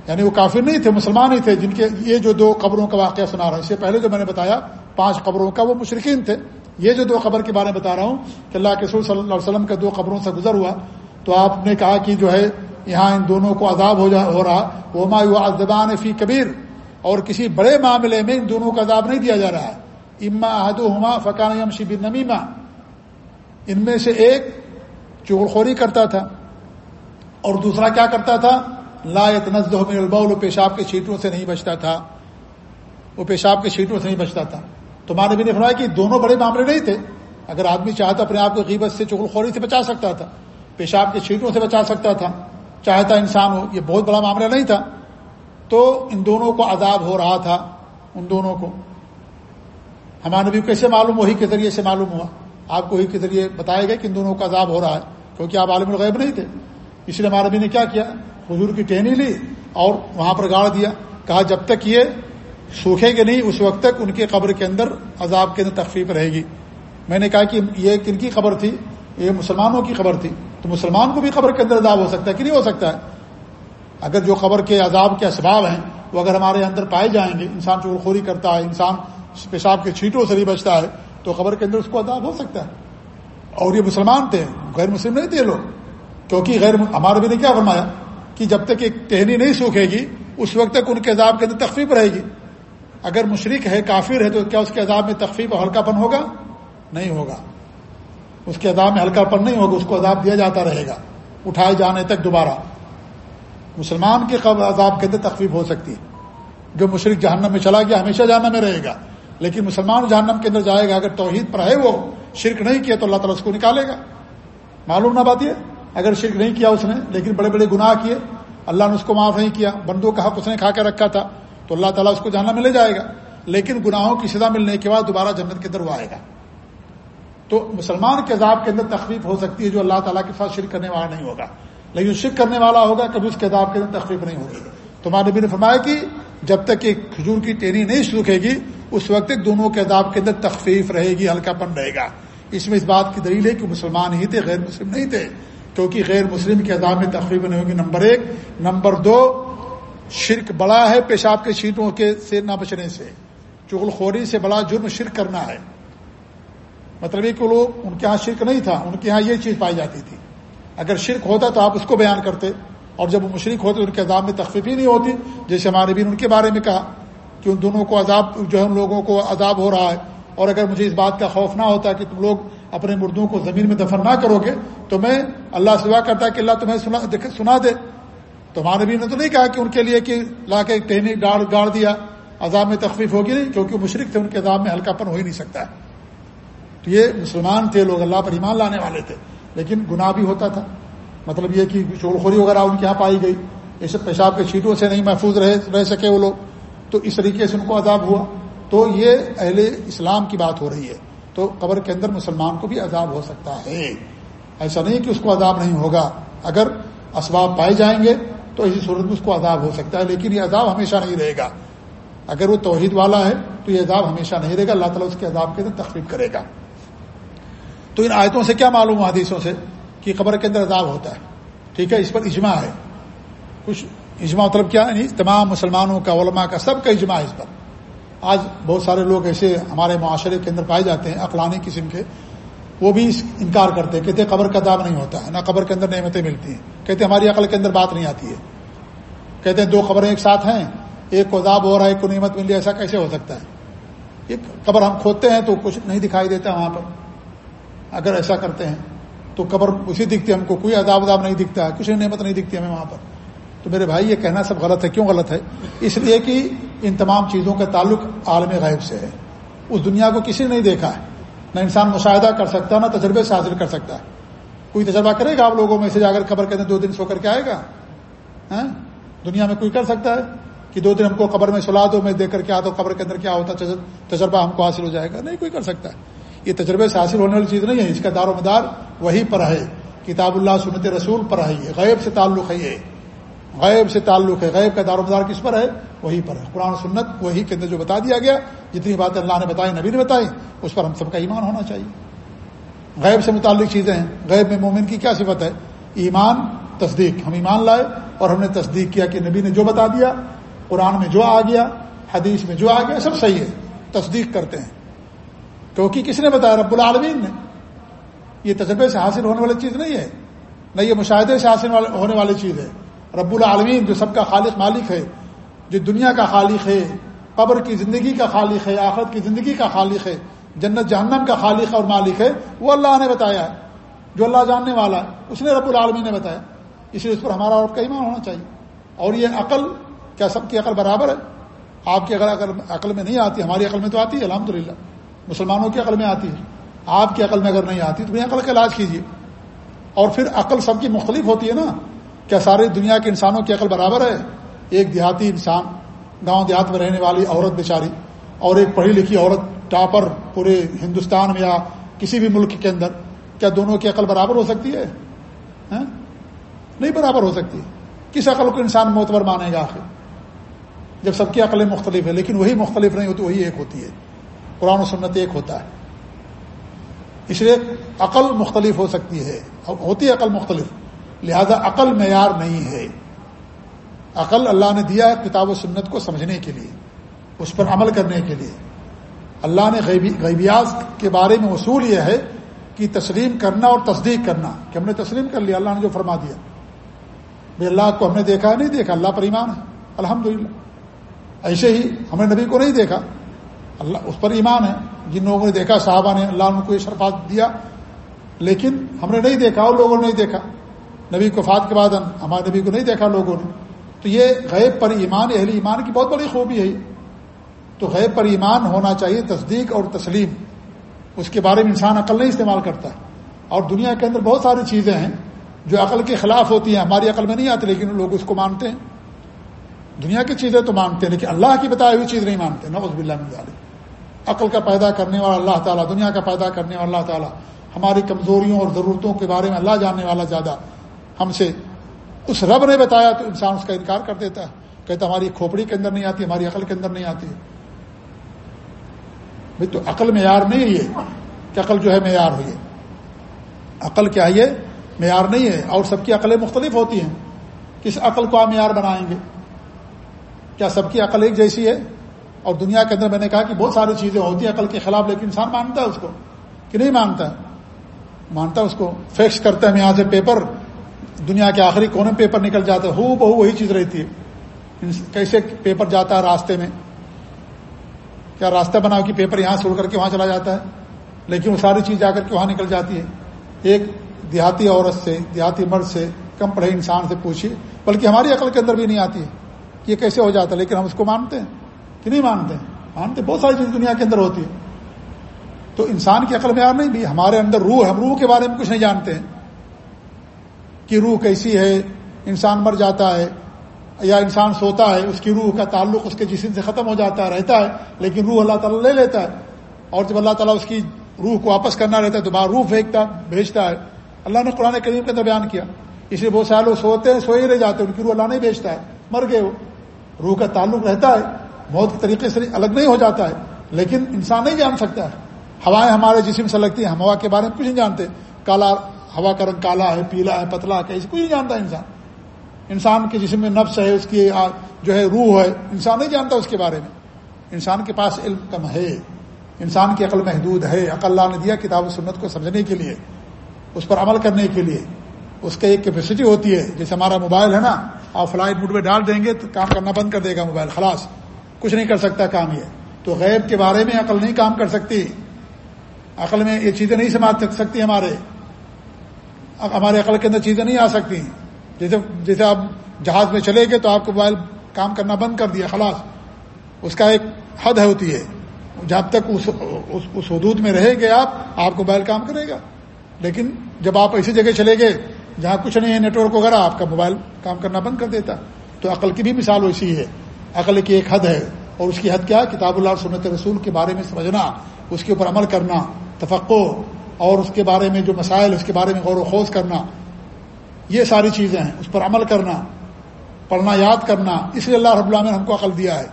یعنی وہ کافر نہیں تھے، مسلمان ہی تھے، جن کے یہ جو دو قبروں کا واقعہ سنا رہا ہوں۔ اس سے پہلے جو میں نے بتایا، پانچ قبروں کا وہ مشرقین تھے۔ یہ جو دو قبر کے بارے میں بتا رہا ہوں کہ اللہ کے صلی اللہ علیہ وسلم کا دو قبروں سے گزر ہوا۔ تو آپ نے کہا کہ جو ہے، یہاں ان دونوں کو عذاب ہو جا ہو رہا۔ وہ ما ادبان فی کبیر اور کسی بڑے معاملے میں ان دونوں کا عذاب نہیں دیا جا رہا ہے۔ اما احد ہما فقان یمشی بن نمیما ان میں سے ایک چغل کرتا تھا اور دوسرا کیا کرتا تھا؟ لا نزد البول، پیشاب کے چھیٹوں سے نہیں بچتا تھا۔ وہ پیشاب کے چھیٹوں سے نہیں بچتا تھا۔ تو ماں نبی نے فرمایا کہ دونوں بڑے معاملے نہیں تھے۔ اگر آدمی چاہتا اپنے آپ کو غیبت سے چغل خوری سے بچا سکتا تھا، پیشاب کے چھیٹوں سے بچا سکتا تھا، چاہتا انسان ہو، یہ بہت بڑا معاملہ نہیں تھا۔ تو ان دونوں کو عذاب ہو رہا تھا، ان دونوں کو۔ ہمارے نبی کیسے معلوم وہی کے ذریعے سے معلوم ہوا؟ آپ کو وہی کے ذریعے بتایا گیا کہ ان دونوں کا عذاب ہو رہا ہے، کیونکہ آپ عالم الغیب نہیں تھے۔ اس لیے ہمارے نبی نے کیا کیا؟ حضور کی ٹہنی لی اور وہاں پر گاڑ دیا۔ کہا، جب تک یہ سوکھے گے نہیں، اس وقت تک ان کے قبر کے اندر عذاب کے اندر تخفیف رہے گی۔ میں نے کہا کہ یہ کن کی خبر تھی؟ یہ مسلمانوں کی خبر تھی۔ تو مسلمان کو بھی قبر کے اندر عذاب ہو سکتا ہے کہ نہیں ہو سکتا ہے؟ اگر جو قبر کے عذاب کے اسباب ہیں، وہ اگر ہمارے اندر پائے جائیں گے، انسان چورخوری کرتا ہے، انسان پیشاب کے چھینٹوں سے نہیں بچتا ہے، تو قبر کے اندر اس کو عذاب ہو سکتا ہے۔ اور یہ مسلمان تھے، غیر مسلم نہیں تھے لوگ۔ کیونکہ غیر ہمارے بھی نے کیا فرمایا؟ کہ جب تک ایک ٹہنی نہیں سوکھے گی، اس وقت تک ان کے عذاب کے اندر تخفیف رہے گی۔ اگر مشرق ہے، کافر ہے، تو کیا اس کے عذاب میں تخفیف اور ہلکا پن ہوگا؟ نہیں ہوگا۔ اس کے عذاب میں ہلکا پن نہیں ہوگا، اس کو عذاب دیا جاتا رہے گا۔ اٹھائے جانے تک دوبارہ۔ مسلمان کے عذاب کے اندر تخفیف ہو سکتی ہے۔ جو مشرق جہنم میں چلا گیا ہمیشہ جہنم میں رہے گا۔ لیکن مسلمان جہنم کے اندر جائے گا، اگر توحید پر ہے وہ، شرک نہیں کیا تو اللہ تعالیٰ اس کو نکالے گا۔ معلوم نہ بات یہ، اگر شرک نہیں کیا اس نے، لیکن بڑے بڑے گناہ کیے، اللہ نے اس کو معاف نہیں کیا، بندوں کا حق اس نے کھا کے رکھا تھا، تو اللہ تعالیٰ اس کو جہنم میں لے جائے گا۔ لیکن گناہوں کی سزا ملنے کے بعد دوبارہ جنت کے اندر وہ آئے گا۔ تو مسلمان کے عذاب کے اندر تخفیف ہو سکتی ہے جو اللہ تعالیٰ کے ساتھ شرک کرنے والا نہیں ہوگا۔ لیکن شرک کرنے والا ہوگا کبھی اس کے عذاب کے اندر تخفیف نہیں ہوگی۔ تو ماں نبی نے فرمایا کہ جب تک کہ کھجور کی ٹینی نہیں سوکھے گی، اس وقت تک دونوں کے عذاب کے اندر تخفیف رہے گی، ہلکا پن رہے گا۔ اس میں اس بات کی دلیل ہے کہ مسلمان ہی تھے، غیر مسلم نہیں تھے۔ کیونکہ غیر مسلم کے عذاب میں تخفیف نہیں ہوگی۔ نمبر ایک۔ نمبر دو، شرک بڑا ہے پیشاب کے چھینٹوں کے سے نہ بچنے سے۔ چغل خوری سے بڑا جرم شرک کرنا ہے۔ مطلب یہ کہ لوگ ان کے یہاں شرک نہیں تھا، ان کے یہاں یہ چیز پائی جاتی تھی۔ اگر شرک ہوتا تو آپ اس کو بیان کرتے اور جب وہ مشرق ہوتے ان کے عذاب میں تخفیف ہی نہیں ہوتی۔ جیسے ہمارے بھی ان کے بارے میں کہا کہ ان دونوں کو عذاب، جو ہے ان لوگوں کو عذاب ہو رہا ہے اور اگر مجھے اس بات کا خوف نہ ہوتا کہ تم لوگ اپنے مردوں کو زمین میں دفن نہ کرو گے تو میں اللہ سے دعا کرتا کہ اللہ تمہیں سنا سنا دے۔ تو ہمارے بھی نے تو نہیں کہا کہ ان کے لیے کہ لا کے ٹہنی گاڑ گاڑ دیا، عذاب میں تخفیف ہوگی نہیں، کیونکہ مشرق تھے، ان کے عذاب میں ہلکا پن ہو ہی نہیں سکتا۔ ہے تو یہ مسلمان تھے، لوگ اللہ پر ایمان لانے والے تھے۔ لیکن گناہ بھی ہوتا تھا۔ مطلب یہ کہ چورخوری وغیرہ ان کے یہاں پائی گئی۔ ایسے پیشاب کے چھیٹوں سے نہیں محفوظ رہ رہ سکے وہ لوگ۔ تو اس طریقے سے ان کو عذاب ہوا۔ تو یہ اہل اسلام کی بات ہو رہی ہے۔ تو قبر کے اندر مسلمان کو بھی عذاب ہو سکتا ہے۔ ایسا نہیں کہ اس کو عذاب نہیں ہوگا۔ اگر اسباب پائے جائیں گے تو اسی صورت میں اس کو عذاب ہو سکتا ہے، لیکن یہ عذاب ہمیشہ نہیں رہے گا۔ اگر وہ توحید والا ہے تو یہ عذاب ہمیشہ نہیں رہے گا۔ اللہ تعالیٰ اس کے عذاب کے اندر تخلیق کرے گا۔ تو ان آیتوں سے کیا معلوم ہوا حدیثوں سے؟ کہ قبر کے اندر عذاب ہوتا ہے۔ ٹھیک ہے؟ اس پر اجماع ہے۔ کچھ اجماع مطلب کیا؟ یعنی تمام مسلمانوں کا، علماء کا، سب کا اجماع ہے اس پر۔ آج بہت سارے لوگ ایسے ہمارے معاشرے کے اندر پائے جاتے ہیں اقلانی قسم کے۔ وہ بھی انکار کرتے ہیں، کہتے قبر کا عذاب نہیں ہوتا ہے، نہ قبر کے اندر نعمتیں ملتی ہیں۔ کہتے ہماری عقل کے اندر بات نہیں آتی ہے۔ کہتے ہیں دو خبریں ایک ساتھ ہیں، ایک کو عذاب ہو رہا ہے، ایک کو نعمت مل رہی ہے، ایسا کیسے ہو سکتا ہے؟ ایک قبر ہم کھودتے ہیں تو کچھ نہیں دکھائی دیتا وہاں پر۔ اگر ایسا کرتے ہیں، تو قبر اسی دکھتی ہے، ہم کو کوئی عذاب عذاب نہیں دکھتا ہے کچھ نعمت نہیں دکھتی ہمیں وہاں پر۔ تو میرے بھائی، یہ کہنا سب غلط ہے۔ کیوں غلط ہے؟ اس لیے کہ ان تمام چیزوں کا تعلق عالم غیب سے ہے۔ اس دنیا کو کسی نے نہیں دیکھا ہے۔ نہ انسان مشاہدہ کر سکتا، نہ تجربے سے حاصل کر سکتا۔ ہے کوئی تجربہ کرے گا آپ لوگوں میں سے، جا کر خبر کہتے دو دن سو کر کے آئے گا؟ ہاں؟ دنیا میں کوئی کر سکتا ہے کہ دو دن ہم کو قبر میں سلا دو، میں دیکھ کر کے آ دو قبر کے اندر کیا ہوتا تجربہ ہم کو حاصل ہو جائے گا؟ نہیں، کوئی کر سکتا ہے۔ یہ تجربے سے حاصل ہونے والی چیز نہیں ہے، اس کا دار و مدار وہی پر ہے۔ کتاب اللہ، سنت رسول پر ہے یہ۔ غیب سے تعلق ہے یہ۔ غیب سے تعلق ہے۔ غیب کا دار و مدار کس پر ہے؟ وہی پر ہے۔ قرآن، سنت وہی کے اندر جو بتا دیا گیا، جتنی باتیں اللہ نے بتائی نبی نے بتائی اس پر ہم سب کا ایمان ہونا چاہیے۔ غیب سے متعلق چیزیں ہیں۔ غیب میں مومن کی کیا صفت ہے؟ ایمان، تصدیق۔ ہم ایمان لائے اور ہم نے تصدیق کیا کہ نبی نے جو بتا دیا، قرآن میں جو آ گیا، حدیث میں جو آ گیا، سب صحیح ہے۔ تصدیق کرتے ہیں۔ کیونکہ کس نے بتایا؟ رب العالمین نے۔ یہ تجربے سے حاصل ہونے والی چیز نہیں ہے۔ نہ یہ مشاہدے سے حاصل ہونے والی چیز ہے۔ رب العالمین جو سب کا خالق مالک ہے، جو دنیا کا خالق ہے، قبر کی زندگی کا خالق ہے، آخرت کی زندگی کا خالق ہے، جنت جہنم کا خالق اور مالک ہے، وہ اللہ نے بتایا ہے۔ جو اللہ جاننے والا ہے، اس نے رب العالمین نے بتایا اس لیے اس پر ہمارا اور کا ایمان ہونا چاہیے۔ اور یہ عقل، کیا سب کی عقل برابر ہے؟ آپ کی اگر عقل میں نہیں آتی، ہماری عقل میں تو آتی ہے الحمد مسلمانوں کی عقل میں آتی ہے۔ آپ کی عقل میں اگر نہیں آتی تو اپنی عقل کا علاج کیجیے اور پھر عقل سب کی مختلف ہوتی ہے نا، کیا ساری دنیا کے انسانوں کی عقل برابر ہے؟ ایک دیہاتی انسان، گاؤں دیہات میں رہنے والی عورت بیچاری، اور ایک پڑھی لکھی عورت ٹاپر پورے ہندوستان میں یا کسی بھی ملک کے اندر، کیا دونوں کی عقل برابر ہو سکتی ہے؟ ہاں؟ نہیں برابر ہو سکتی۔ کس عقل کو انسان معتبر مانے گا آخر؟ جب سب کی عقلیں مختلف ہے لیکن وہی مختلف نہیں ہوتی، وہی ایک ہوتی ہے۔ قرآن و سنت ایک ہوتا ہے۔ اس لیے عقل مختلف ہو سکتی ہے۔ ہوتی ہے عقل مختلف، لہذا عقل معیار نہیں ہے۔ عقل اللہ نے دیا ہے کتاب و سنت کو سمجھنے کے لیے، اس پر عمل کرنے کے لیے۔ اللہ نے غیبیاز کے بارے میں اصول یہ ہے کہ تسلیم کرنا اور تصدیق کرنا، کہ ہم نے تسلیم کر لیا، اللہ نے جو فرما دیا۔ بھائی اللہ کو ہم نے دیکھا نہیں دیکھا، اللہ پر ایمان ہے الحمد ایسے ہی ہم نے نبی کو نہیں دیکھا۔ اللہ اس پر ایمان ہے۔ جن لوگوں نے دیکھا، صحابہ نے اللہ نے کو یہ شرفات دیا۔ لیکن ہم نے نہیں دیکھا، اور لوگوں نے نہیں دیکھا۔ نبی کفات کے بعد ہمارے نبی کو نہیں دیکھا لوگوں نے۔ تو یہ غیب پر ایمان، اہل ایمان کی بہت بڑی خوبی ہے۔ تو غیب پر ایمان ہونا چاہیے، تصدیق اور تسلیم۔ اس کے بارے میں انسان عقل نہیں استعمال کرتا۔ ہے اور دنیا کے اندر بہت ساری چیزیں ہیں جو عقل کے خلاف ہوتی ہیں۔ ہماری عقل میں نہیں آتی، لیکن لوگ اس کو مانتے ہیں۔ دنیا کی چیزیں تو مانتے ہیں، لیکن اللہ کی بتائی ہوئی چیز نہیں مانتے۔ نوز بلّہ میں عقل کا پیدا کرنے والا اللہ تعالیٰ، دنیا کا پیدا کرنے والا اللہ تعالیٰ۔ ہماری کمزوریوں اور ضرورتوں کے بارے میں اللہ جاننے والا زیادہ ہم سے اس رب نے بتایا تو انسان اس کا انکار کر دیتا ہے۔ کہتا ہماری کھوپڑی کے اندر نہیں آتی، ہماری عقل کے اندر نہیں آتی۔ بھائی تو عقل معیار نہیں ہے یہ، کہ عقل جو ہے معیار ہوئی عقل کیا ہے معیار نہیں ہے۔ اور سب کی عقلیں مختلف ہوتی ہیں۔ کس عقل کو آپ معیار بنائیں گے؟ کیا سب کی عقل ایک جیسی ہے؟ اور دنیا کے اندر میں نے کہا کہ بہت ساری چیزیں ہوتی ہیں عقل کے خلاف، لیکن انسان مانتا ہے اس کو۔ کہ نہیں مانتا؟ ہے مانتا اس کو۔ فیکس کرتا ہے یہاں سے پیپر۔ دنیا کے آخری کونے پیپر نکل جاتا ہے۔ ہو بہو وہی چیز رہتی ہے۔ کیسے پیپر جاتا ہے راستے میں؟ کیا راستہ بناؤ کہ پیپر یہاں سے اڑ کر کے وہاں چلا جاتا ہے؟ لیکن وہ ساری چیز جا کر کے وہاں نکل جاتی ہے۔ ایک دیہاتی عورت سے، دیہاتی مرد سے کم پڑھے انسان سے پوچھیے، بلکہ ہماری عقل کے اندر بھی نہیں آتی ہے یہ کیسے ہو جاتا ہے، لیکن ہم اس کو مانتے ہیں۔ کہ نہیں مانتے مانتے بہت ساری چیزیں دنیا کے اندر ہوتی ہے تو انسان کی عقل میں یار نہیں بھی ہمارے اندر روح ہم روح کے بارے میں کچھ نہیں جانتے ہیں. کہ روح کیسی ہے، انسان مر جاتا ہے، یا انسان سوتا ہے، اس کی روح کا تعلق اس کے جسم سے ختم ہو جاتا ہے، رہتا ہے، لیکن روح اللہ تعالیٰ لے لیتا ہے. اور جب اللہ تعالیٰ اس کی روح کو واپس کرنا رہتا ہے، تو روح پھینکتا، بھیجتا ہے. اللہ نے قرآن کریم کے اندر بیان کیا. اس لیے بہت سارے لوگ سوتے ہیں، سوئے رہ جاتے ہیں، ان کی روح اللہ نہیں بھیجتا ہے، مر گئے وہ. روح کا تعلق رہتا ہے موت کے طریقے سے الگ نہیں ہو جاتا ہے، لیکن انسان نہیں جان سکتا ہے۔ ہوائیں ہمارے جسم سے لگتی ہیں، ہم ہوا کے بارے میں کچھ نہیں جانتے۔ کالا، ہوا کا رنگ کالا ہے، پیلا ہے، پتلا ہے کچھ نہیں جانتا انسان۔ انسان کے جسم میں نفس ہے، اس کی جو ہے روح ہے، انسان نہیں جانتا اس کے بارے میں۔ انسان کے پاس علم کم ہے۔ انسان کی عقل محدود ہے۔ عقل اللہ نے دیا کتاب و سنت کو سمجھنے کے لیے، اس پر عمل کرنے کے لیے۔ اس کا ایک کیپیسٹی ہوتی ہے۔ جیسے ہمارا موبائل ہے نا، آپ فلائٹ موڈ میں ڈال دیں گے تو کام کرنا بند کر دے گا موبائل خلاص۔ کچھ نہیں کر سکتا کام یہ۔ تو غیب کے بارے میں عقل نہیں کام کر سکتی۔ عقل میں یہ چیزیں نہیں سماج سکتی ہمارے۔ ہمارے عقل کے اندر چیزیں نہیں آ سکتی۔ جیسے جیسے آپ جہاز میں چلے گئے تو آپ کو موبائل کام کرنا بند کر دیا، خلاص۔ اس کا ایک حد ہے ہوتی ہے۔ جب تک اس اس حدود میں رہے گے آپ آپ کو موبائل کام کرے گا۔ لیکن جب آپ ایسی جگہ چلے گئے جہاں کچھ نہیں ہے نیٹ ورک وغیرہ، آپ کا موبائل کام کرنا بند کر دیتا۔ تو عقل کی بھی مثال ویسی ہے۔ عقل کی ایک حد ہے اور اس کی حد کیا کتاب اللہ سنت رسول کے بارے میں سمجھنا، اس کے اوپر عمل کرنا تفقو اور اس کے بارے میں جو مسائل، اس کے بارے میں غور و خوض کرنا۔ یہ ساری چیزیں ہیں، اس پر عمل کرنا، پڑھنا، یاد کرنا۔ اس لیے اللہ رب اللہ نے ہم کو عقل دیا ہے،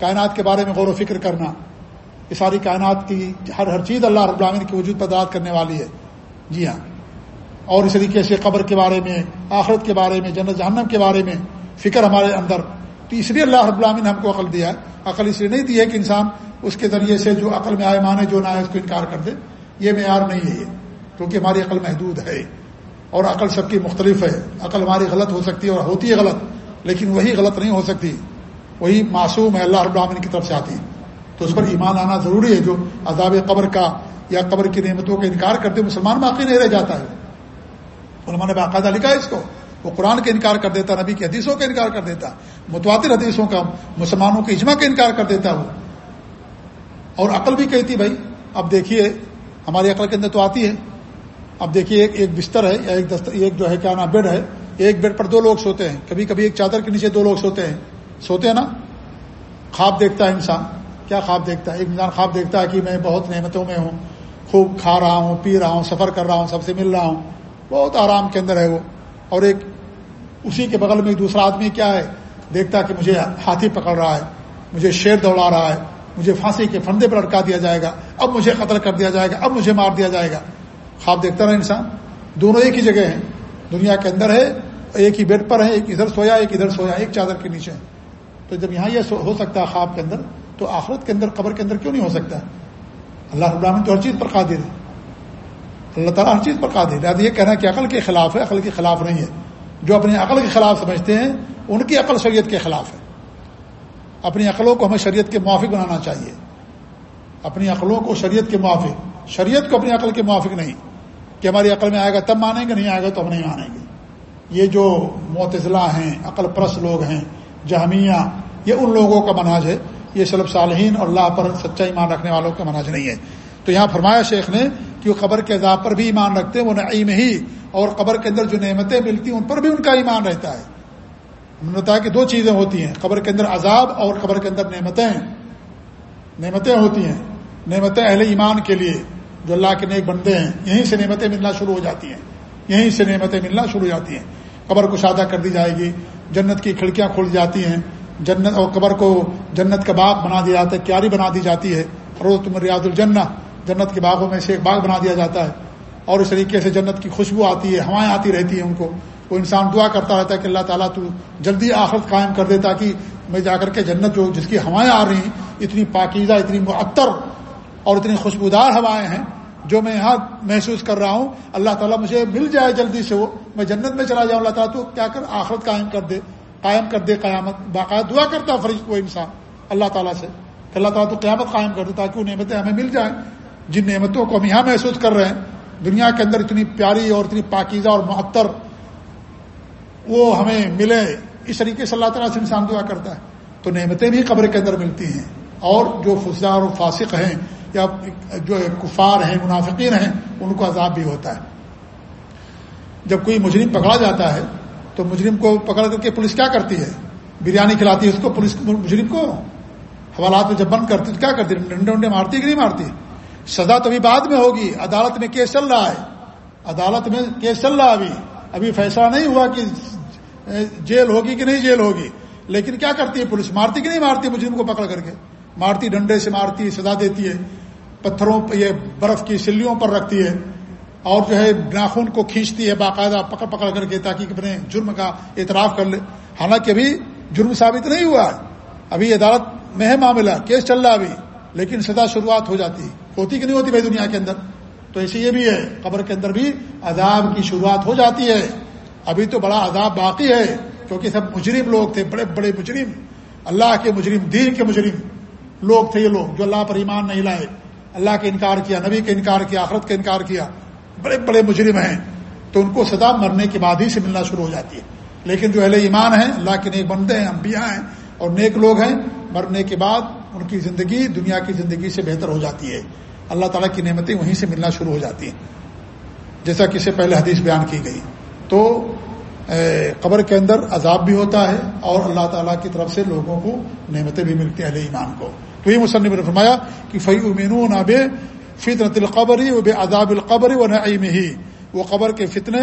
کائنات کے بارے میں غور و فکر کرنا۔ یہ ساری کائنات کی، ہر ہر چیز اللہ رب العالمین کے وجود پر داد کرنے والی ہے۔ جی ہاں۔ اور اس طریقے سے قبر کے بارے میں، آخرت کے بارے میں، جنت جہنم کے بارے میں فکر ہمارے اندر تو اس لیے اللہ رب العالمین نے ہم کو عقل دیا ہے۔ عقل اس لیے نہیں دی ہے کہ انسان اس کے ذریعے سے جو عقل میں آئے مانے جو نہ آئے، اس کو انکار کر دے۔ یہ معیار نہیں ہے کیونکہ ہماری عقل محدود ہے۔ اور عقل سب کی مختلف ہے۔ عقل ہماری غلط ہو سکتی ہے اور ہوتی ہے غلط، لیکن وہی غلط نہیں ہو سکتی۔ وہی معصوم ہے، اللہ رب العالمین کی طرف سے آتی۔ ہے تو اس پر ایمان آنا ضروری ہے۔ جو عذاب قبر کا یا قبر کی نعمتوں کا انکار کرتے، مسلمان باقی نہیں رہ جاتا ہے۔ علماء نے باقاعدہ لکھا ہے اس کو۔ وہ قرآن کا انکار کر دیتا، نبی کی حدیثوں کا انکار کر دیتا، متواتر حدیثوں کا مسلمانوں کے اجماع کا انکار کر دیتا وہ۔ اور عقل بھی کہتی، بھائی، اب دیکھیے، ہماری عقل کے اندر تو آتی ہے۔ اب دیکھیے، ایک ایک بستر ہے، یا ایک دستر ایک جو ہے، کیا نا بیڈ ہے۔ ایک بیڈ پر دو لوگ سوتے ہیں۔ کبھی کبھی ایک چادر کے نیچے دو لوگ سوتے ہیں۔ سوتے ہیں نا؟ خواب دیکھتا ہے انسان۔ کیا خواب دیکھتا ہے؟ ایک انسان خواب دیکھتا ہے کہ میں بہت نعمتوں میں ہوں، خوب کھا رہا ہوں، پی رہا ہوں، سفر کر رہا ہوں، سب سے مل رہا ہوں۔ بہت آرام کے اندر ہے وہ۔ اور ایک اسی کے بغل میں دوسرا آدمی کیا ہے؟ دیکھتا کہ مجھے ہاتھی پکڑ رہا ہے، مجھے شیر دوڑا رہا ہے، مجھے پھانسی کے پھندے پر لٹکا دیا جائے گا، اب مجھے قتل کر دیا جائے گا، اب مجھے مار دیا جائے گا۔ خواب دیکھتا رہا انسان۔ دونوں ایک ہی جگہ ہیں۔ دنیا کے اندر ہے، ایک ہی بیڈ پر ہے، ایک ادھر سویا، ایک ادھر سویا، ایک چادر کے نیچے تو جب یہاں یہ ہو سکتا ہے خواب کے اندر، تو آخرت کے اندر، قبر کے اندر کیوں نہیں ہو سکتا؟ اللہ ابراہین تو ہر چیز پر قادر ہے۔ اللہ تعالیٰ ہر چیز پر قادر ہے۔ یہ کہنا کہ عقل کے خلاف ہے، عقل کے خلاف نہیں ہے۔ جو اپنی عقل کے خلاف سمجھتے ہیں، ان کی عقل شریعت کے خلاف ہے۔ اپنی عقلوں کو ہمیں شریعت کے موافق بنانا چاہیے۔ اپنی عقلوں کو شریعت کے موافق۔ شریعت کو اپنی عقل کے موافق نہیں۔ کہ ہماری عقل میں آئے گا تب مانیں گے، نہیں آئے گا تو ہم نہیں مانیں گے۔ یہ جو معتضلاع ہیں، عقل پرس لوگ ہیں، جہمیہ، یہ ان لوگوں کا مناج ہے۔ یہ سلب صالحین اور اللہ پر سچا ایمان رکھنے والوں کا مناج نہیں ہے۔ تو یہاں فرمایا شیخ نے کہ وہ قبر کے عذاب پر بھی ایمان رکھتے ہیں، وہ نعیم ہی، اور قبر کے اندر جو نعمتیں ملتی ہیں، ان پر بھی ان کا ایمان رہتا ہے۔ انہوں نے بتایا کہ دو چیزیں ہوتی ہیں، قبر کے اندر عذاب اور قبر کے اندر نعمتیں۔ نعمتیں ہوتی ہیں، نعمتیں اہل ایمان کے لیے، جو اللہ کے نیک بندے ہیں، یہیں سے نعمتیں ملنا شروع ہو جاتی ہیں۔ یہیں سے نعمتیں ملنا شروع ہو جاتی ہیں۔ قبر کو شادہ کر دی جائے گی، جنت کی کھڑکیاں کھل جاتی ہیں۔ جنت اور قبر کو جنت کا باغ بنا دیا جاتا ہے، کیاری بنا دی جاتی ہے۔ روز تم ریاض الجنہ جنت کے باغوں میں سے ایک باغ بنا دیا جاتا ہے اور اس طریقے سے جنت کی خوشبو آتی ہے، ہوائیں آتی رہتی ہیں ان کو۔ وہ انسان دعا کرتا رہتا ہے کہ اللہ تعالیٰ تو جلدی آخرت قائم کر دے تاکہ میں جا کر کے جنت جو جس کی ہوائیں آ رہی ہیں، اتنی پاکیزہ، اتنی معطر اور اتنی خوشبودار ہوائیں ہیں جو میں یہاں محسوس کر رہا ہوں۔ اللہ تعالیٰ مجھے مل جائے جلدی سے وہ، میں جنت میں چلا جاؤں، اللہ تعالیٰ تو کیا کر، آخرت قائم کر دے، قائم کر دے قیامت۔ باقاعدہ دعا کرتا فرض وہ انسان، اللہ تعالیٰ سے کہ اللہ تعالیٰ تو قیامت قائم کر دے تاکہ وہ نعمتیں ہمیں مل جائیں۔ جن نعمتوں کو ہم یہاں محسوس کر رہے ہیں، دنیا کے اندر اتنی پیاری اور اتنی پاکیزہ اور معطر وہ ہمیں ملے، اس طریقے سے اللہ تعالیٰ سے انسان دعا کرتا ہے۔ تو نعمتیں بھی قبر کے اندر ملتی ہیں۔ اور جو فضار اور فاسق ہیں، یا جو کفار ہیں، منافقین ہیں، ان کو عذاب بھی ہوتا ہے۔ جب کوئی مجرم پکڑا جاتا ہے، تو مجرم کو پکڑ کر کے پولیس کیا کرتی ہے؟ بریانی کھلاتی ہے اس کو، پولیس مجرم کو حوالات میں جب بند کرتی تو کیا کرتی ڈنڈے ونڈے مارتی کہ نہیں مارتی؟ سزا تو ابھی بعد میں ہوگی۔ عدالت میں کیس چل رہا ہے۔ عدالت میں کیس چل رہا ابھی۔ ابھی فیصلہ نہیں ہوا کہ جیل ہوگی کہ نہیں جیل ہوگی۔ لیکن کیا کرتی ہے پولیس؟ مارتی کہ نہیں مارتی؟ مجرم کو پکڑ کر کے۔ مارتی، ڈنڈے سے مارتی، سزا دیتی ہے۔ پتھروں یہ برف کی سلیوں پر رکھتی ہے۔ اور جو ہے ناخن کو کھینچتی ہے باقاعدہ پکڑ پکڑ کر کے تاکہ اپنے جرم کا اعتراف کر لے۔ حالانکہ ابھی جرم ثابت نہیں ہوا۔ ہے ابھی عدالت میں ہے معاملہ، کیس چل رہا ابھی، لیکن سزا شروعات ہو جاتی ہے۔ ہوتی کہ نہیں ہوتی بھائی دنیا کے اندر؟ تو ایسے یہ بھی ہے، قبر کے اندر بھی عذاب کی شروعات ہو جاتی ہے۔ ابھی تو بڑا عذاب باقی ہے، کیونکہ سب مجرم لوگ تھے، بڑے بڑے مجرم۔ اللہ کے مجرم، دین کے مجرم لوگ تھے یہ لوگ جو اللہ پر ایمان نہیں لائے۔ اللہ کے انکار کیا، نبی کا انکار کیا، آخرت کا انکار کیا۔ بڑے بڑے مجرم ہیں۔ تو ان کو سزا مرنے کے بعد ہی سے ملنا شروع ہو جاتی ہے۔ لیکن جو اہل ایمان ہیں، اللہ کے نیک بندے ہیں، انبیاء ہیں اور نیک لوگ ہیں، مرنے کے بعد ان کی زندگی دنیا کی زندگی سے بہتر ہو جاتی ہے۔ اللہ تعالیٰ کی نعمتیں وہیں سے ملنا شروع ہو جاتی ہیں۔ جیسا کہ سے پہلے حدیث بیان کی گئی۔ تو قبر کے اندر عذاب بھی ہوتا ہے اور اللہ تعالیٰ کی طرف سے لوگوں کو نعمتیں بھی ملتی ہیں اہل ایمان کو۔ تو یہ مصنف نے فرمایا کہ فی امین ناب فطرت القبری و بے عذاب القبری و نعیم ہی وہ قبر کے فتنے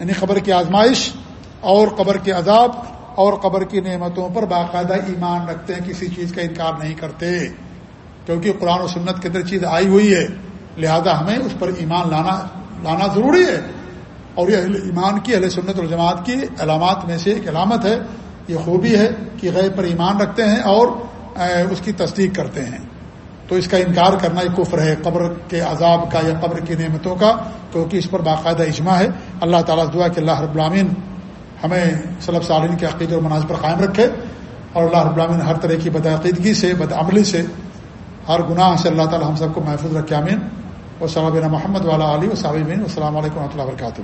یعنی قبر کی آزمائش اور قبر کے عذاب اور قبر کی نعمتوں پر باقاعدہ ایمان رکھتے ہیں، کسی چیز کا انکار نہیں کرتے۔ کیونکہ قرآن و سنت کے اندر چیز آئی ہوئی ہے، لہذا ہمیں اس پر ایمان لانا لانا ضروری ہے۔ اور یہ ایمان کی، اہل سنت الجماعت کی علامات میں سے ایک علامت ہے۔ یہ خوبی ہے کہ غیر پر ایمان رکھتے ہیں اور اس کی تصدیق کرتے ہیں۔ تو اس کا انکار کرنا ایک کفر ہے، قبر کے عذاب کا یا قبر کی نعمتوں کا، کیونکہ اس پر باقاعدہ اجماع ہے۔ اللہ تعالیٰ دعا کہ اللہ رب العامین ہمیں صلب سالین کے عقید اور مناظر پر قائم رکھے۔ اور اللہ رب العامین ہر طرح کی بدعقیدگی سے، بدعملی سے ہر گناہ سے اللہ تعالیٰ ہم سب کو محفوظ رکھے امین و صحابین محمد والا علی و صابین السلام علیکم و رحمۃ اللہ وبرکاتہ۔